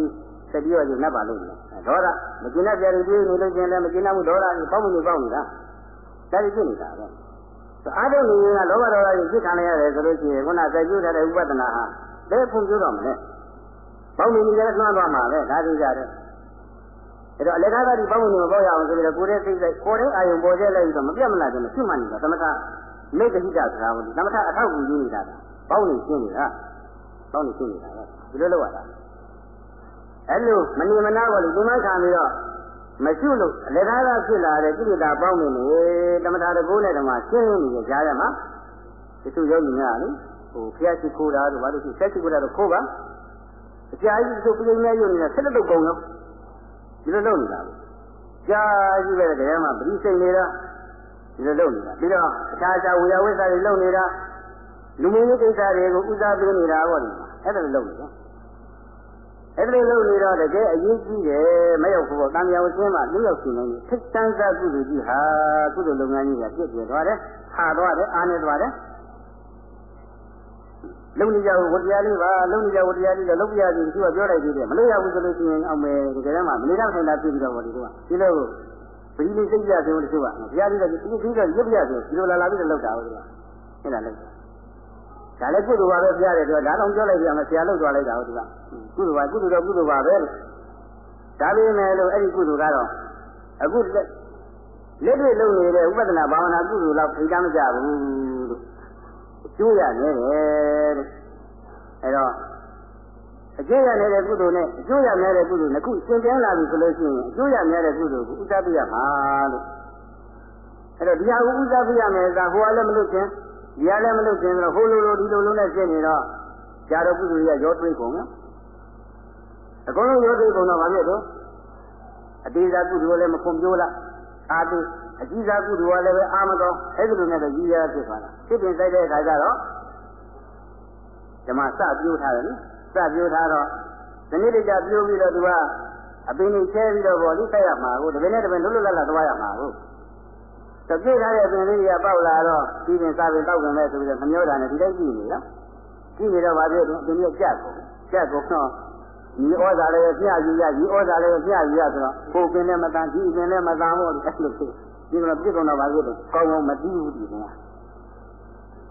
စတိရောကြီးနှပ်ပါလို့လဲဒေါသမကျင်တဲ့ကြရည်ပြေးနေလို့ချင်းလည်းမကျင်တဲ့မှုဒေါသကြီးပေါက်မှုပေါက်နေတာဒါကြီးဖြစ်နေတာပဲ အားထုတ်နေရင်ကလောဘဒေါသကြီးဖြစ်ခံရရတယ်ဆိုလို့ရှိရင်ခုနစက်ကျိုးထားတဲ့ဥပဒနာဟာဘယ်ဖွံ့ဖြိုးတော့မလဲပေါက်နေနေလည်းလွှမ်းသွားမှာပဲဒါသိကြတယ်အဲ့တော့အလက်ကားကဒီပေါက်မှုမပေါက်ရအောင်ဆိုပြီးတော့ကိုယ်ရဲ့စိတ်စိတ်ကိုယ်ရဲ့အာယုံပေါ်ကျလိုက်ပြီးတော့မပြတ်မလားတယ်မရှိမှနေတာသမထမိတ်တိတာစကားဘူးသမထအထောက်ကူယူနေတာပေါက်နေရှင်းနေတာပေါက်နေရှင်းနေတာပဲဒီလိုလုပ်ရတာအဲ့လိုမနေမနာပါလို့ဒီမှခံပြီးတော့ မရှိလို့လက်သားကဖြစ်လာတဲ့ကိလေသာပေါင်းနေနေတမထာတကိုးနဲ့ဓမ္မရှင်းနေကြရမှာတချို့ယောဂီများလေဟိုဖျက်ရှိခိုးတာတို့ဘာလို့ရှိဆက်ရှိခိုးတာတို့ခိုးပါအကြာကြီးတို့ပြည်နေရုံနဲ့ဆက်လက်တော့ကုန်ရောဒီလိုလုပ်နေတာကြာကြီးပဲတရားမှာပရိစိတ်နေတာဒီလိုလုပ်နေတာပြီးတော့အခြားအခြားဝေယဝိသတွေလုပ်နေတာလူမျိုးရေးကိစ္စတွေကိုဥစားပေးနေတာပေါ့ဒီမှာအဲ့ဒါလိုလုပ်နေတာ အဲ့ဒီလိုလုပ်နေတော့တကယ်အရေးကြီးတယ်မရောက်ဘူးပေါ့တန်မြာဝရှင်းမှာလူရောက်ရှင်နေထိတ်တန်းစားကုသိုလ်ကြီးဟာကုသိုလ်လုပ်ငန်းကြီးကပြည့်ပြည့်သွားတယ်ခါသွားတယ်အားနေသွားတယ်လုံနေကြဝတရားလေးပါလုံနေကြဝတရားလေးလည်းလုံပြရစီသူကပြောလိုက်သေးတယ်မလို့ရဘူးဆိုလို့ရှိရင်အောင်မယ်ဒီကနေ့မှမနေတော့ထိုင်တာပြပြီးတော့ဒီလိုကဒီလိုဘီလေးစိတ်ကြဆိုလို့သူကဘုရားကြီးကဒီဒီကရုပ်ပြရဆိုဒီလိုလာလာပြီးတော့လောက်တာဟုတ်လားအဲ့ဒါလောက် ဒါလည်းကုသိုလ်ပါပဲဖျားတယ်တော့ဒါတော့ပြောလိုက်ပြန်မဆရာလောက်သွားလိုက်တာဟုတ်ဒီကကုသိုလ်ပါကုသိုလ်တော့ကုသိုလ်ပါပဲလို့ဒါပေမဲ့လို့အဲ့ဒီကုသိုလ်ကတော့အခုလက်တွေ့လုပ်နေတဲ့ဥပဒနာဘာဝနာကုသိုလ်တော့ထိတာမကြဘူးလို့အကျိုးရနေတယ်တဲ့အဲ့တော့အကျိုးရနေတဲ့ကုသိုလ်နဲ့အကျိုးရနေတဲ့ကုသိုလ်နှစ်ခုသင်ပြန်လာပြီဆိုလို့ရှိရင်အကျိုးရနေတဲ့ကုသိုလ်ကိုဥစားပြရမှာလို့အဲ့တော့ဒီဟာကိုဥစားပြရမယ်ကဟိုကလည်းမလုပ်ခြင်း ဒီကလည်းမလုပ်ခြင်းဆိုတော့ဟိုလိုလိုဒီလိုလိုနဲ့ဖြစ်နေတော့ကြာတော့ကုသိုလ်ရရောတွေးကုန်နော်အကုန်လုံးရောတွေးကုန်တော့ဗာဖြစ်တော့အတေဇာကုသိုလ်လည်းမခွန်ပြိုးလားအာတုအကြီးစားကုသိုလ်ကလည်းပဲအာမတော်အဲ့ဒီလိုနဲ့တော့ကြီးရဖြစ်သွားတာဖြစ်ပြင်ဆိုင်တဲ့အခါကျတော့ဓမ္မစပြိုးထားတယ်နော်စပြိုးထားတော့ဒီနေ့တကြပြိုးပြီးတော့သူကအပင်ကြီးချဲပြီးတော့ဗောလိဆက်ရမှာကိုတပင်နဲ့တပင်လွတ်လွတ်လပ်လပ်သွားရမှာကို တပြည့်ထားတဲ့အပင်လေးတွေကပေါက်လာတော့ပြီးရင်စားပြီးတောက်ကြမယ်ဆိုပြီးတော့နှမျောတာနဲ့ဒီတိုင်းကြည့်နေနော်ကြည့်နေတော့ဗာပြည့်တယ်အပင်ကြီးကြက်ကုန်ကြက်ကုန်တော့ဒီဩဇာလည်းပြယူရဒီဩဇာလည်းပြယူရဆိုတော့ကိုပင်နဲ့မတန်ဒီပင်နဲ့မတန်ဖို့အဲ့လိုဖြစ်ဒီကတော့ပြည့်ကုန်တော့ဗာပြည့်တယ်ကောင်းကောင်းမသိဘူးဒီက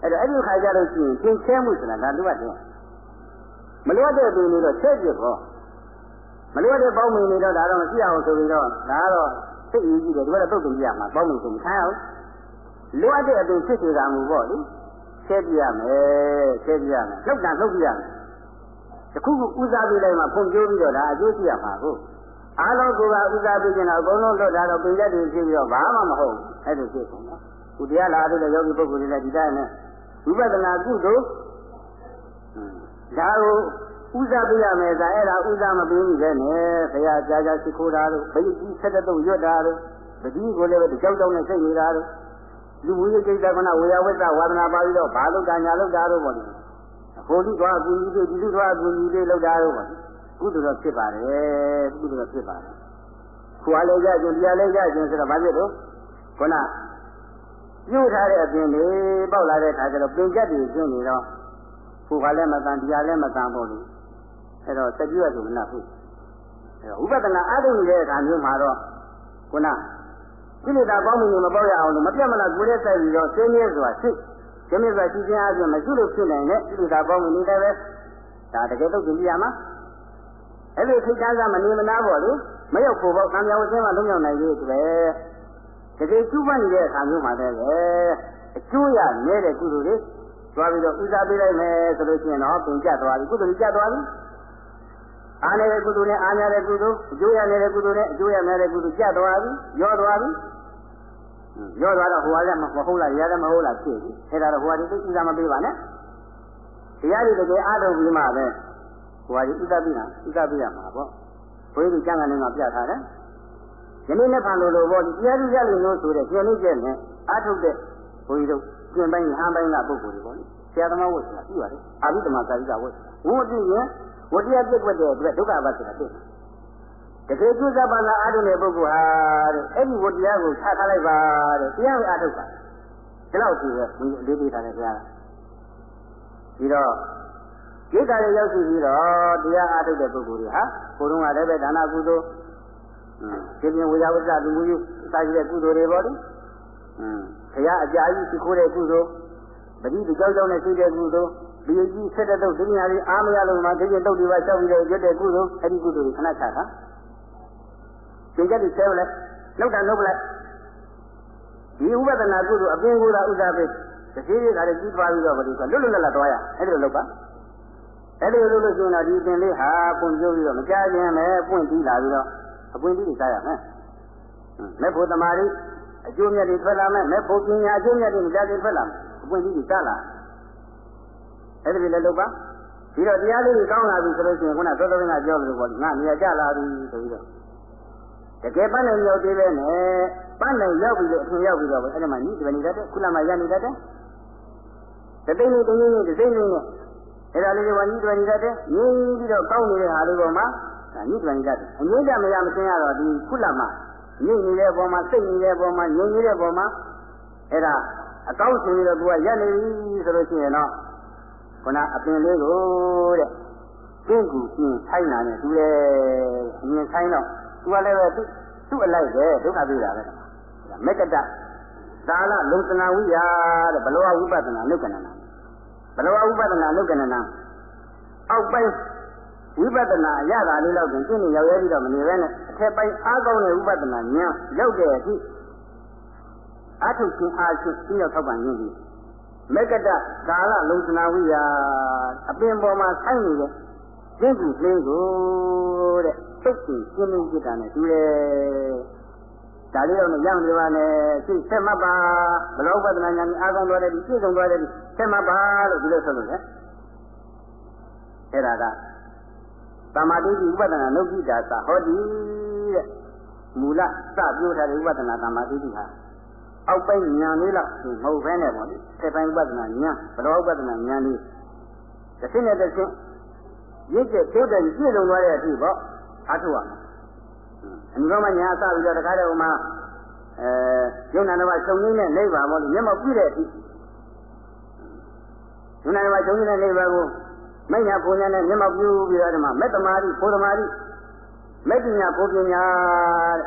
အဲ့တော့အဲ့ဒီခါကြလို့ရှိရင်သင်ချဲမှုဆိုတာဒါလိုအပ်တယ်မလိုအပ်တဲ့ပင်တွေတော့ချက်ပြပေါ့မလိုအပ်တဲ့ပေါင်းမင်တွေတော့ဒါတော့မရှိအောင်ဆိုပြီးတော့ဒါကတော့ စိတ်အရေးကြီးတယ်ဒီကတော့တုတ်တင်ပြရမှာပေါင်းမင်ဆိုမခံရဘူးလိုအပ်တဲ့အပင်ဖြစ်နေတာမူပေါ့လေချက်ပြရမယ်ချက်ပြရမယ်နှုတ်တာနှုတ်ပြရမယ်တခုခုဦးစားပေးလိုက်မှဖွံ့ဖြိုးပြီးတော့ဒါအကျိုးရှိရမှာကိုအားလုံးကဦးစားပေးခြင်းတော့အကုန်လုံးလွတ်တာတော့ပြင်ရက်တွေဖြစ်ပြီးတော့ဘာမှမဟုတ်ဘူးအဲ့လိုဖြစ်ကုန်နော်ခုတရားလာတဲ့ယောဂီပုဂ္ဂိုလ်တွေလည်းဒီတိုင်းနဲ့ဝိပဿနာကုသိုလ်ဒါကို ဥစားပေးရမယ်ဆိုအဲ့ဒါဥစားမပေးဘူးလေနဲ့ဆရာကြာကြာရှိခိုးတာတို့ဘိကြီးဆက်တဲ့တော့ရွတ်တာတို့ပတိကိုလည်းပဲကြောက်ကြောက်နဲ့စိတ်နေတာတို့လူဝိရိကိစ္စကနဝေယဝိတ္တဝါဒနာပါပြီးတော့ဘာလို့တာညာလို့တာတို့ပေါ့လေအဖို့လူသွားအကူကြီးတွေဒီလူသွားအကူကြီးတွေလောက်တာတို့ပေါ့ကုသိုလ်တော့ဖြစ်ပါတယ်ကုသိုလ်တော့ဖြစ်ပါတယ်ခွာလည်းရခြင်းတရားလည်းရခြင်းဆိုတော့ဘာဖြစ်လို့ခုနပြုတ်ထားတဲ့အပြင်လေးပေါက်လာတဲ့အခါကျတော့ပင်ကြက်တွေကျင်းနေတော့ကိုယ်ကလည်းမတန်တရားလည်းမတန်ပေါ့လေ အဲ့တော့စကြဝဠာဆိုမနာဘူးအဲ့တော့ဥပဒနာအားထုတ်နေတဲ့အခါမျိုးမှာတော့ခုနကိလေသာပေါင်းမှုမပေါက်ရအောင်လို့မပြတ်မလားကိုယ်ရဲ့စိုက်ပြီးတော့စင်းရဲစွာရှိစင်းရဲစွာရှိခြင်းအပြင်မရှိလို့ဖြစ်နိုင်တဲ့ကိလေသာပေါင်းမှုနေတဲ့ပဲဒါတကယ်တော့ကြည့်ရမှာအဲ့ဒီခိတ္တကမနေမနာပေါ့လေမရောက်ဖို့ပေါ့ကံပြောင်းစင်းမှလုံးရောက်နိုင်သေးတယ်တကယ်ကျူးပန်းနေတဲ့အခါမျိုးမှာတည်းပဲအကျိုးရနေတဲ့ကုသိုလ်တွေသွားပြီးတော့ဥစားပေးလိုက်မယ်ဆိုလို့ရှိရင်တော့ပြင်ကျသွားပြီကုသိုလ်ကျသွားပြီ အားနေတဲ့ကုသိုလ်နဲ့အားများတဲ့ကုသိုလ်အကျိုးရနေတဲ့ကုသိုလ်နဲ့အကျိုးရများတဲ့ကုသိုလ်ကျသွားပြီရောသွားပြီရောသွားတော့ဟိုကလည်းမဟုတ်လားရလည်းမဟုတ်လားဖြစ်ပြီအဲ့ဒါတော့ဟိုကဒီဥစားမပေးပါနဲ့တရားတွေတကယ်အားထုတ်ပြီးမှပဲဟိုကဒီဥစားပြီးတာဥစားပြီးရမှာပေါ့ဘုရားကြီးကျမ်းဂန်ထဲမှာပြထားတယ်ယနေ့နဲ့ဖန်လို့လို့ပေါ့ဒီတရားသူရလို့လို့ဆိုတဲ့ကျင့်လို့ကျင့်နဲ့အားထုတ်တဲ့ဘုန်းကြီးတို့ကျင့်ပိုင်းဟန်ပိုင်းကပုဂ္ဂိုလ်တွေပေါ့လေဆရာသမားဝတ်ဆိုတာပြီးပါတယ်အာဘိဓမ္မာသာရိကဝတ်ဝတ်ပြီးရင် ဝတရားပြည့်ွက်တဲ့အတွက်ဒုက္ခပါဆိုတာဖြစ်တယ်တကယ်ကျိုးစားပါလားအားထုတ်တဲ့ပုဂ္ဂိုလ်ဟာတဲ့အဲ့ဒီဝတရားကိုချထားလိုက်ပါတဲ့တရားကိုအားထုတ်ပါဒီလောက်ကြည့်ရလေးလေးထားတယ်ဗျာပြီးတော့ကိစ္စတွေရောက်ရှိပြီးတော့တရားအားထုတ်တဲ့ပုဂ္ဂိုလ်တွေဟာကိုယ်တော်ကလည်းပဲဒါနကုသိုလ်ရှင်ပြန်ဝေယဝိဇ္ဇလူမှုရေးစာရှိတဲ့ကုသိုလ်တွေပေါ့လေ။อืมဘုရားအကြာကြီးရှိခိုးတဲ့ကုသိုလ်ပတိကြောက်ကြောက်နဲ့ရှိတဲ့ကုသိုလ် ဒီကြီးဆက်တဲ့တော့ဒုညာလေးအားမရလို့မှဒီကျတုတ်တွေပါရှောက်ပြီးတော့ရွတ်တဲ့ကုသိုလ်အဲ့ဒီကုသိုလ်ကိုခဏချတာ။ရှင်ကျက်တွေဆဲလိုက်လောက်တာလောက်လိုက်ဒီဥပဒနာကုသိုလ်အပြင်ကိုသာဥစားပေးတတိယခါလေးကြီးသွားပြီးတော့ဘယ်လိုဆိုလွတ်လွတ်လပ်လပ်သွားရအဲ့ဒီလိုလုပ်ပါအဲ့ဒီလိုလုပ်လို့ရှိရင်တော့ဒီပင်လေးဟာပွင့်ကျိုးပြီးတော့မကြခြင်းပဲပွင့်ပြီးလာပြီးတော့အပွင့်ပြီးစားရမယ်မဲ့ဖို့တမာရီအကျိုးမြတ်တွေထွက်လာမယ်မဲ့ဖို့ပညာအကျိုးမြတ်တွေမကြခင်ထွက်လာမယ်အပွင့်ပြီးစားလာ အဲ့ဒီလည်းလုပ်ပါပြီးတော့တရားလေးကြီးကောင်းလာပြီဆိုလို့ရှိရင်ခုနသောသောကပြောလို့ပေါ့ငါနေရာကျလာပြီဆိုပြီးတော့တကယ်ပန်းနိုင်ရောက်သေးပဲနဲ့ပန်းနိုင်ရောက်ပြီးတော့အထင်ရောက်ပြီးတော့အဲ့ဒီမှာညှိတယ်နေတတ်တယ်ခုနမှရနေတတ်တယ်တသိန်းနဲ့တသိန်းနဲ့တသိန်းနဲ့အဲ့ဒါလေးကညှိတယ်နေတတ်တယ်ညှိပြီးတော့ကောင်းနေတဲ့ဟာလေးပေါ်မှာညှိတယ်နေတတ်တယ်အငြိမ့်ကြမရမသိရတော့ဒီခုနမှညှိနေတဲ့ပုံမှာစိတ်နေတဲ့ပုံမှာညှိနေတဲ့ပုံမှာအဲ့ဒါအကောင်းဆုံးပြီးတော့သူကရက်နေပြီဆိုလို့ရှိရင်တော့ ခုနအပင်လေးကိုတဲ့ကျင့်ကူကျင့်ဆိုင်တာနဲ့သူလည်းအမြင်ဆိုင်တော့သူကလည်းပဲသူသူ့အလိုက်ပဲဒုက္ခပြေးတာပဲမက္ကတသာလလုံသနာဝိယာတဲ့ဘလောဝိပဿနာနုကနနာဘလောဝိပဿနာနုကနနာအောက်ပိုင်းဝိပဿနာရတာလေးတော့ကျင့်နေရောက်ရပြီးတော့မနေပဲနဲ့အထက်ပိုင်းအားကောင်းတဲ့ဝိပဿနာဉာဏ်ရောက်တဲ့အထိအထုခြင်းအားဖြင့်ပြီးတော့ထောက်ပံ့ရင်းပြီး မက္ကတကာလလုံသနာဝိယာအပင်ပေါ်မှာဆိုင်နေတဲ့ကျင့်ကူလေးကိုတဲ့သုတ်ရှင်ရှင်းလင်းကြည့်တာနဲ့တူတယ်ဒါလေးတော့မရမလို့ပါနဲ့သိဆက်မှတ်ပါဘလောပဒနာညာအားကောင်းတော်တဲ့ဒီပြည့်စုံတော်တဲ့ဒီဆက်မှတ်ပါလို့ဒီလိုဆိုလို့လေအဲ့ဒါကသမာဓိဥပဒနာနုပ္ပိဒါသဟောတိတဲ့မူလစပြောထားတဲ့ဥပဒနာသမာဓိဟာ အောက်ပိုင်းညာလေးလောက်မဟုတ်ဘဲနဲ့ပေါ့လေဆက်ပိုင်းဥပဒနာညာဘလောဥပဒနာညာလေးတစ်ဆင့်နဲ့တစ်ဆင့်ရစ်တဲ့ကျိုးတဲ့ပြည့်စုံသွားတဲ့အထိပေါ့အထုရမယ်အနိကောမညာအစပြီးတော့တခါတည်းဥမာအဲယုံနာတော်ချုပ်ငင်းတဲ့နိဗ္ဗာန်ပေါ့လေမျက်မှောက်ပြည့်တဲ့အထိယုံနာတော်ချုပ်ငင်းတဲ့နိဗ္ဗာန်ကိုမညာဘုံညာနဲ့မျက်မှောက်ပြုပြီးတော့ဒီမှာမေတ္တမာတိဘုဒ္ဓမာတိမေတ္တညာဘုပညာ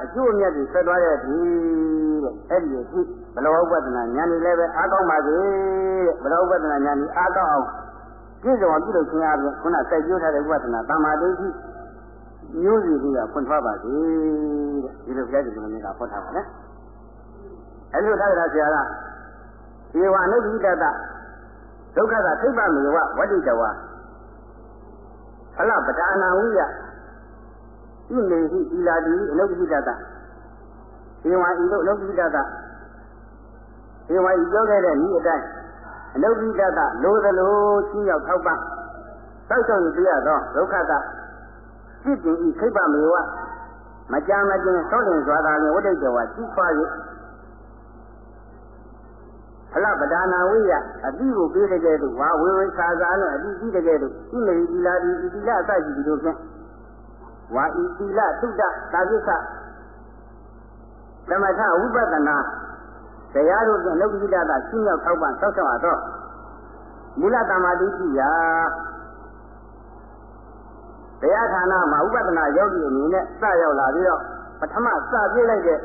အကျိုးအမြတ်တွေဆက်သွားတဲ့ဒီတဲ့ အဲ့ဒီအထိဘလောဥပဒနာဉာဏ်တွေလည်းပဲအားကောင်းပါစေတဲ့ဘလောဥပဒနာဉာဏ်ကြီးအားကောင်းအောင်ပြည့်စုံအောင်ပြုလုပ်ခြင်းအပြင်ခုနစိုက်ကျိုးထားတဲ့ဥပဒနာတမ္မာဒိဋ္ဌိမျိုးစီကြီးကဖွင့်ထွားပါစေတဲ့ဒီလိုပြည့်စုံတဲ့ကဖွင့်ထားပါလေအဲ့လိုထားကြတာဆရာကေဝအနုဒိတတဒုက္ခကသိပ္ပမေဝဝတ္တိတဝါအလပဒါနာဝိယဣမေဟိဤလာတိအနုဒိတတေ ဝဤတို့အနုဒိတတေဝဤပြောခဲ့တဲ့ဤအတိုင်းအနုဒိတတလိုသလိုချင်းရောက်ထောက်ပတောက်ဆောင်ရပြရသောဒုက္ခကจิตတင်ဤခိဗ္ဗမေဝမကြာမတင်သောလင်စွာသာလင်ဝိတ္တဝါကြီးပွား၍ဖလပဒါနာဝိယအတိကိုပေးတဲ့ကဲ့သို့ဝါဝေဝေခါသာနဲ့အတိကြီးတဲ့ကဲ့သို့ဤမေဒီလာဒီဤတိလအစရှိဒီလိုဖြင့်ဝါဤတိလသုဒ္ဓသာသစ္စ သမထဝိပဿနာတရားတို့ဖြင့်လောကိတတာရှင်းရောက်ထောက်ပံ့ဆောက်ရှောက်ရတော့မူလတမ္မာဒိဋ္ဌိယာတရားဌာနမှာဥပဒနာယောဂီအနေနဲ့စရောက်လာပြီးတော့ပထမစပြည့်လိုက်တဲ့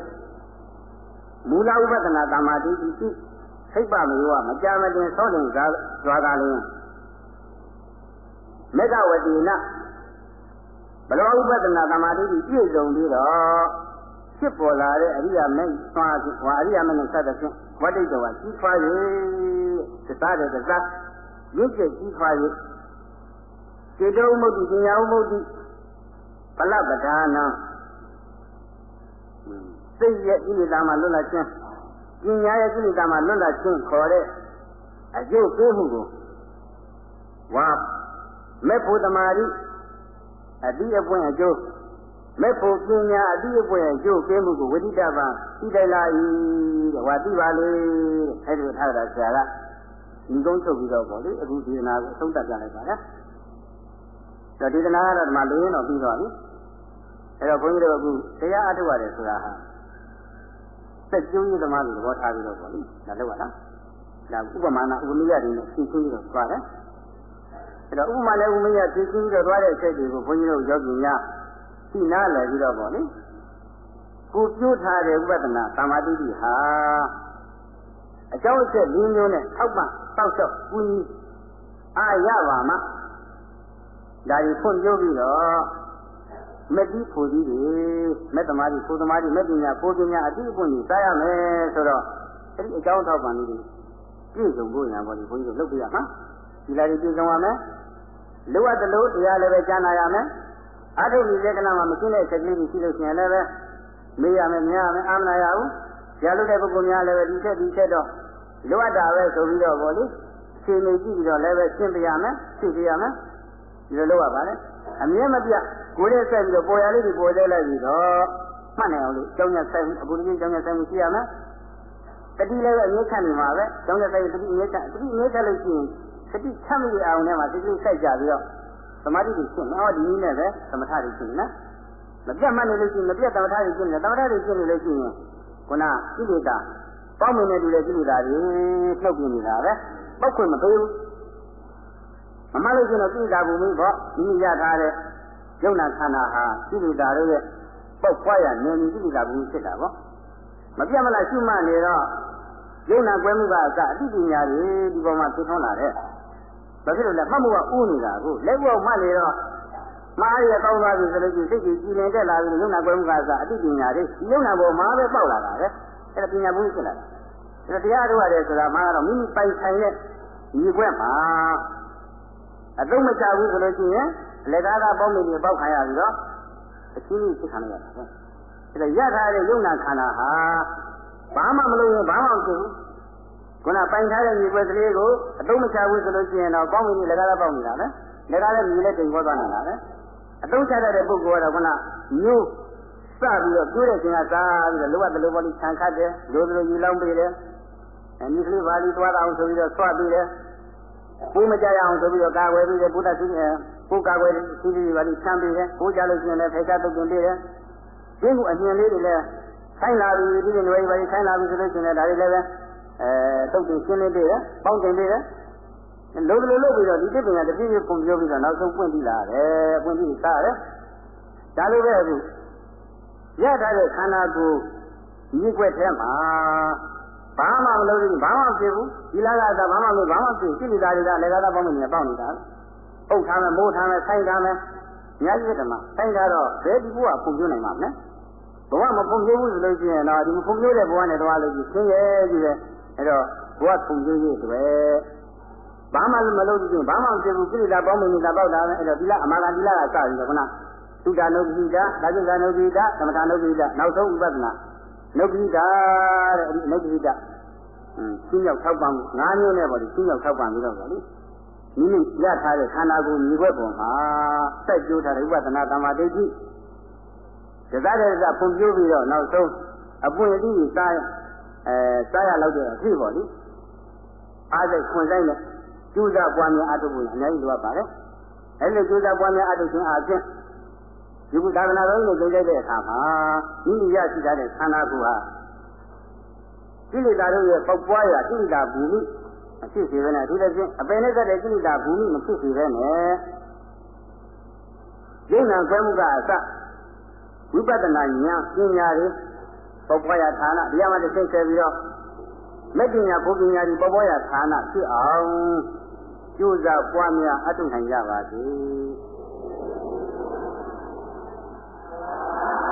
မူလဥပဒနာတမ္မာဒိဋ္ဌိရှိစိတ်ပါမေဝမကြာမတင်သောတင်ကားကြွားကားလင်းမေဃဝတိနဘလောဥပဒနာတမ္မာဒိဋ္ဌိပြည့်စုံပြီးတော့ ဖြစ်ပေါ်လာတဲ့အရိယာမေသွားပြီးဟောအရိယာမေနဲ့ဆက်တဲ့ဖြင့်ဝတ္တိတော်ကကြီးထွား၍သစ္စာတဲ့သစ္စာရင့်ကျက်ကြီးထွား၍စေတုံမုတ်တိပညာမုတ်တိပလပဒါနာစိတ်ရဲ့ဣတိတာမှာလွတ်လပ်ခြင်းပညာရဲ့ကိလေသာမှာလွတ်လပ်ခြင်းခေါ်တဲ့အကျိုးပေးမှုကိုဝါမေဖို့တမာရီအတိအပွင့်အကျိုး မေဖို့ပညာအတိအပွင့်အကျိုးပေးမှုကိုဝိတိတပံသိတယ်လားဤတဲ့ဝါသိပါလေအဲ့ဒီထားတာဆရာကဒီကုန်းချုပ်ပြီးတော့ပေါ့လေအခုဒီနာကိုအဆုံးသတ်ကြလိုက်ပါလားတော့ဒီနာကတော့ဒီမှာလေးရင်တော့ပြီးတော့ပြီအဲ့တော့ဘုန်းကြီးတို့အခုတရားအထုတ်ရတယ်ဆိုတာဟာစက်ကျုံးရသမားတွေသဘောထားပြီးတော့ပေါ့လေဒါလောက်ပါလားဒါဥပမာနာဥပနိယတွေနဲ့ရှင်းရှင်းပြီးတော့သွားတယ်အဲ့တော့ဥပမာနဲ့ဥပနိယရှင်းရှင်းပြီးတော့သွားတဲ့အချက်တွေကိုဘုန်းကြီးတို့ယောဂီများ သိနာလည်ပြီးတော့ပေါ့လေကိုပြိုးထားတဲ့ဥပဒနာသမာဓိဟာအကြောင်းအချက်၄မျိုးနဲ့ထောက်ပံ့တောက်လျှောက်ကူညီအားရပါမှဒါကြီးဖွင့်ပြပြီးတော့မက်တိဖို့ကြီးတွေမက်သမားကြီးဖို့သမားကြီးမက်ပညာဖို့ပညာအတိအပွင့်ကြီးစားရမယ်ဆိုတော့အဲ့ဒီအကြောင်းထောက်ပံ့လေးတွေပြည့်စုံဖို့ညာပေါ်ဒီဘုန်းကြီးတို့လုပ်ပြရမှာဒီလာတွေပြည့်စုံရမယ်လိုအပ်တယ်လို့တရားလည်းပဲကြားနာရမယ် အထုပ်ဒီလက္ခဏာမှာမရှင်းတဲ့စက်ကလေးတွေရှိလို့ရှိရင်လည်းပဲမေးရမယ်မြင်ရမယ်အာမနာရဘူးကြားလို့တဲ့ပုဂ္ဂိုလ်များလည်းပဲဒီချက်ဒီချက်တော့လိုအပ်တာပဲဆိုပြီးတော့ဗောလေခြေနေကြည့်ပြီးတော့လည်းပဲရှင်းပြရမယ်သိပြရမယ်ဒီလိုလုပ်ရပါလေအမြဲမပြကိုယ်ရဲ့ဆက်ပြီးတော့ပေါ်ရလေးတွေပေါ်သေးလိုက်ပြီးတော့မှတ်နိုင်အောင်လို့ကျောင်းရဆိုင်အပူကြီးကျောင်းရဆိုင်ရှိရမယ်တတိလည်းပဲအမြဲခံနေမှာပဲကျောင်းရဆိုင်တတိအမြဲခံတတိအမြဲခံလို့ရှိရင်တတိချမ်းမိအောင်နဲ့မှတတိစိုက်ကြပြီးတော့ သမာဓိတွေရှင်းမယ်ဟောဒီနည်းနဲ့ပဲသမထတွေရှင်းနော်မပြတ်မှတ်နေလို့ရှိရင်မပြတ်သမထတွေရှင်းတယ်သမထတွေရှင်းနေလို့ရှိရင်ခုနကိလေသာပေါင်းမနေတူတဲ့ကိလေသာတွေနှုတ်ပြနေတာပဲပောက်ခွင့်မပေးဘူးမမလို့ရှိရင်ကိလေသာဘုံမိပေါ့ဒီရထားတဲ့ယုံနာခန္ဓာဟာကိလေသာတို့ရဲ့ပောက်ဖွားရနေနေကိလေသာဘုံဖြစ်တာပေါ့မပြတ်မလားရှုမှတ်နေတော့ယုံနာကွဲမှုကအစအတိပညာတွေဒီပေါ်မှာသိထွန်းလာတဲ့ ဘာဖြစ်လို့လဲမှတ်မှုကဥနေတာကိုလက်ဘောမှတ်နေတော့မားရကောင်းသွားပြီဆိုလို့ရှိရင်စိတ်ကြီးကြည်လင်တက်လာပြီးယုံနာကွဲမှုကအစအတိပညာတွေဒီယုံနာပေါ်မှာပဲပေါက်လာတာပဲအဲ့ဒါပညာဘုံဖြစ်လာတာအဲ့ဒါတရားထုတ်ရတယ်ဆိုတာမှကတော့မိမိပိုင်ဆိုင်တဲ့ညီခွက်မှာအသုံးမချဘူးဆိုလို့ရှိရင်လက်ကားသာပေါင်းနေပြီးပေါက်ခံရပြီးတော့အချင်းကြီးဖြစ်ခံရတာပဲအဲ့ဒါရထားတဲ့ယုံနာခန္ဓာဟာဘာမှမလုပ်ရင်ဘာမှမဖြစ်ဘူး ခုနပိုင်ထားတဲ့ညီခွက်ကလေးကိုအသုံးမချဘူးဆိုလို့ရှိရင်တော့ကောင်းပြီလက်ကားသာပေါက်နေတာပဲလက်ကားလည်းမြည်လက်တိမ်ပေါ်သွားနေတာပဲအသုံးချတတ်တဲ့ပုဂ္ဂိုလ်ကတော့ခုနမျိုးစပြီးတော့ပြည့်တဲ့ခြင်းကစားပြီးတော့လောဘတလောဘလေးခြံခတ်တယ်လိုလိုယူလောင်းပေးတယ်အနိကလေးပါဠိသွားအောင်ဆိုပြီးတော့ဆွပေးတယ်ကိုမကြရအောင်ဆိုပြီးတော့ကာကွယ်ပြီးတယ်ဘုရားသူကိုကာကွယ်သူကြီးပါဠိခြံပေးတယ်ကိုကြလို့ရှိရင်လည်းဖေချတုတ်တင်ပေးတယ်ဒီကုအညင်လေးတွေလည်းခဆိုင်လာပြီဒီလိုတွေပဲဆိုင်လာပြီဆိုလို့ရှိရင်ဒါတွေလည်းပဲ အဲတုတ်တင်ရှင်းနေသေးတယ်ပေါင်းတင်သေးတယ်လုံးလုံးလုံးပြီးတော့ဒီတစ်ပင်ကတပြည့်ပြည့်ပုံပြောပြီးတော့နောက်ဆုံးပွင့်ပြီးလာတယ်ပွင့်ပြီးစားရတယ်ဒါလိုပဲအခုရထားတဲ့ခန္ဓာကိုယ်မြင့်ွက်ထဲမှာဘာမှမလုပ်ဘူးဘာမှမဖြစ်ဘူးဒီလားကသာဘာမှမလုပ်ဘာမှမဖြစ်စိတ္တတွေကလည်းကားသားပေါင်းနေပေါက်နေတာပုတ်ထားမယ်မိုးထားမယ်ဆိုင်ထားမယ်ညကြီးတဲ့မှာဆိုင်ထားတော့ဘယ်ဒီဘုရားပုံပြနိုင်မှာမလဲဘဝမပုံပြဘူးဆိုလို့ရှိရင်တော့ဒီမပုံပြတဲ့ဘဝနဲ့တော့လို့ကြီးဆင်းရဲကြီးပဲ အဲ့တော့ဘဝပုံပြရေးဆိုပဲဘာမှမလုပ်ဘူးဘာမှမဖြစ်ဘူးစိတ္တပေါင်းနေတာပေါက်တာပဲအဲ့တော့ဒီလားအမာကဒီလားကစပြီးတော့ခုနသုတနုပ္ပိဒဒါကျုကနုပ္ပိဒသမထနုပ္ပိဒနောက်ဆုံးဥပဒနာနုပ္ပိဒတဲ့အဲ့ဒီနုပ္ပိဒအင်းရှင်းရောက်ထောက်ပံ့မှု၅မျိုးနဲ့ပေါ့ဒီရှင်းရောက်ထောက်ပံ့ပြီးတော့ပေါ့လေမိမိရထားတဲ့ခန္ဓာကိုယ်မြေဘက်ပေါ်မှာစိုက်ကျိုးထားတဲ့ဥပဒနာတမာဒိဋ္ဌိဒါကြတဲ့ကဖွံ့ဖြိုးပြီးတော့နောက်ဆုံးအပွင့်အတိစား အဲစားရလောက်တဲ့အဖြစ်ပေါ့လေအားစိတ်ခွန်ဆိုင်နဲ့ကျူးစာပွားများအထုပ်ကိုအများကြီးလိုအပ်ပါတယ်အဲ့ဒီကျူးစာပွားများအထုပ်ခြင်းအပြင်ဒီကုသာသနာတော်ကိုကြိုးကြိုက်တဲ့အခါမှာမိမိရရှိထားတဲ့ခန္ဓာကိုယ်ဟာကိလေသာတို့ရဲ့ပေါက်ပွားရာကိလေသာဘူမိမဖြစ်စေဘဲနဲ့အထူးသဖြင့်အပင်နဲ့သက်တဲ့ကိလေသာဘူမိမဖြစ်စေဘဲနဲ့ဉာဏ်နာခွဲမှုကအစဝိပဿနာဉာဏ်ပညာတွေ ပေါက်ပွားရာဌာနတရားမှတစ်ဆင့်ဆဲပြီးတော့မက္ကညာဘုပညာတွေပေါက်ပွားရာဌာနဖြစ်အောင်ကြိုးစားပွားများအထုနိုင်ကြပါစေ။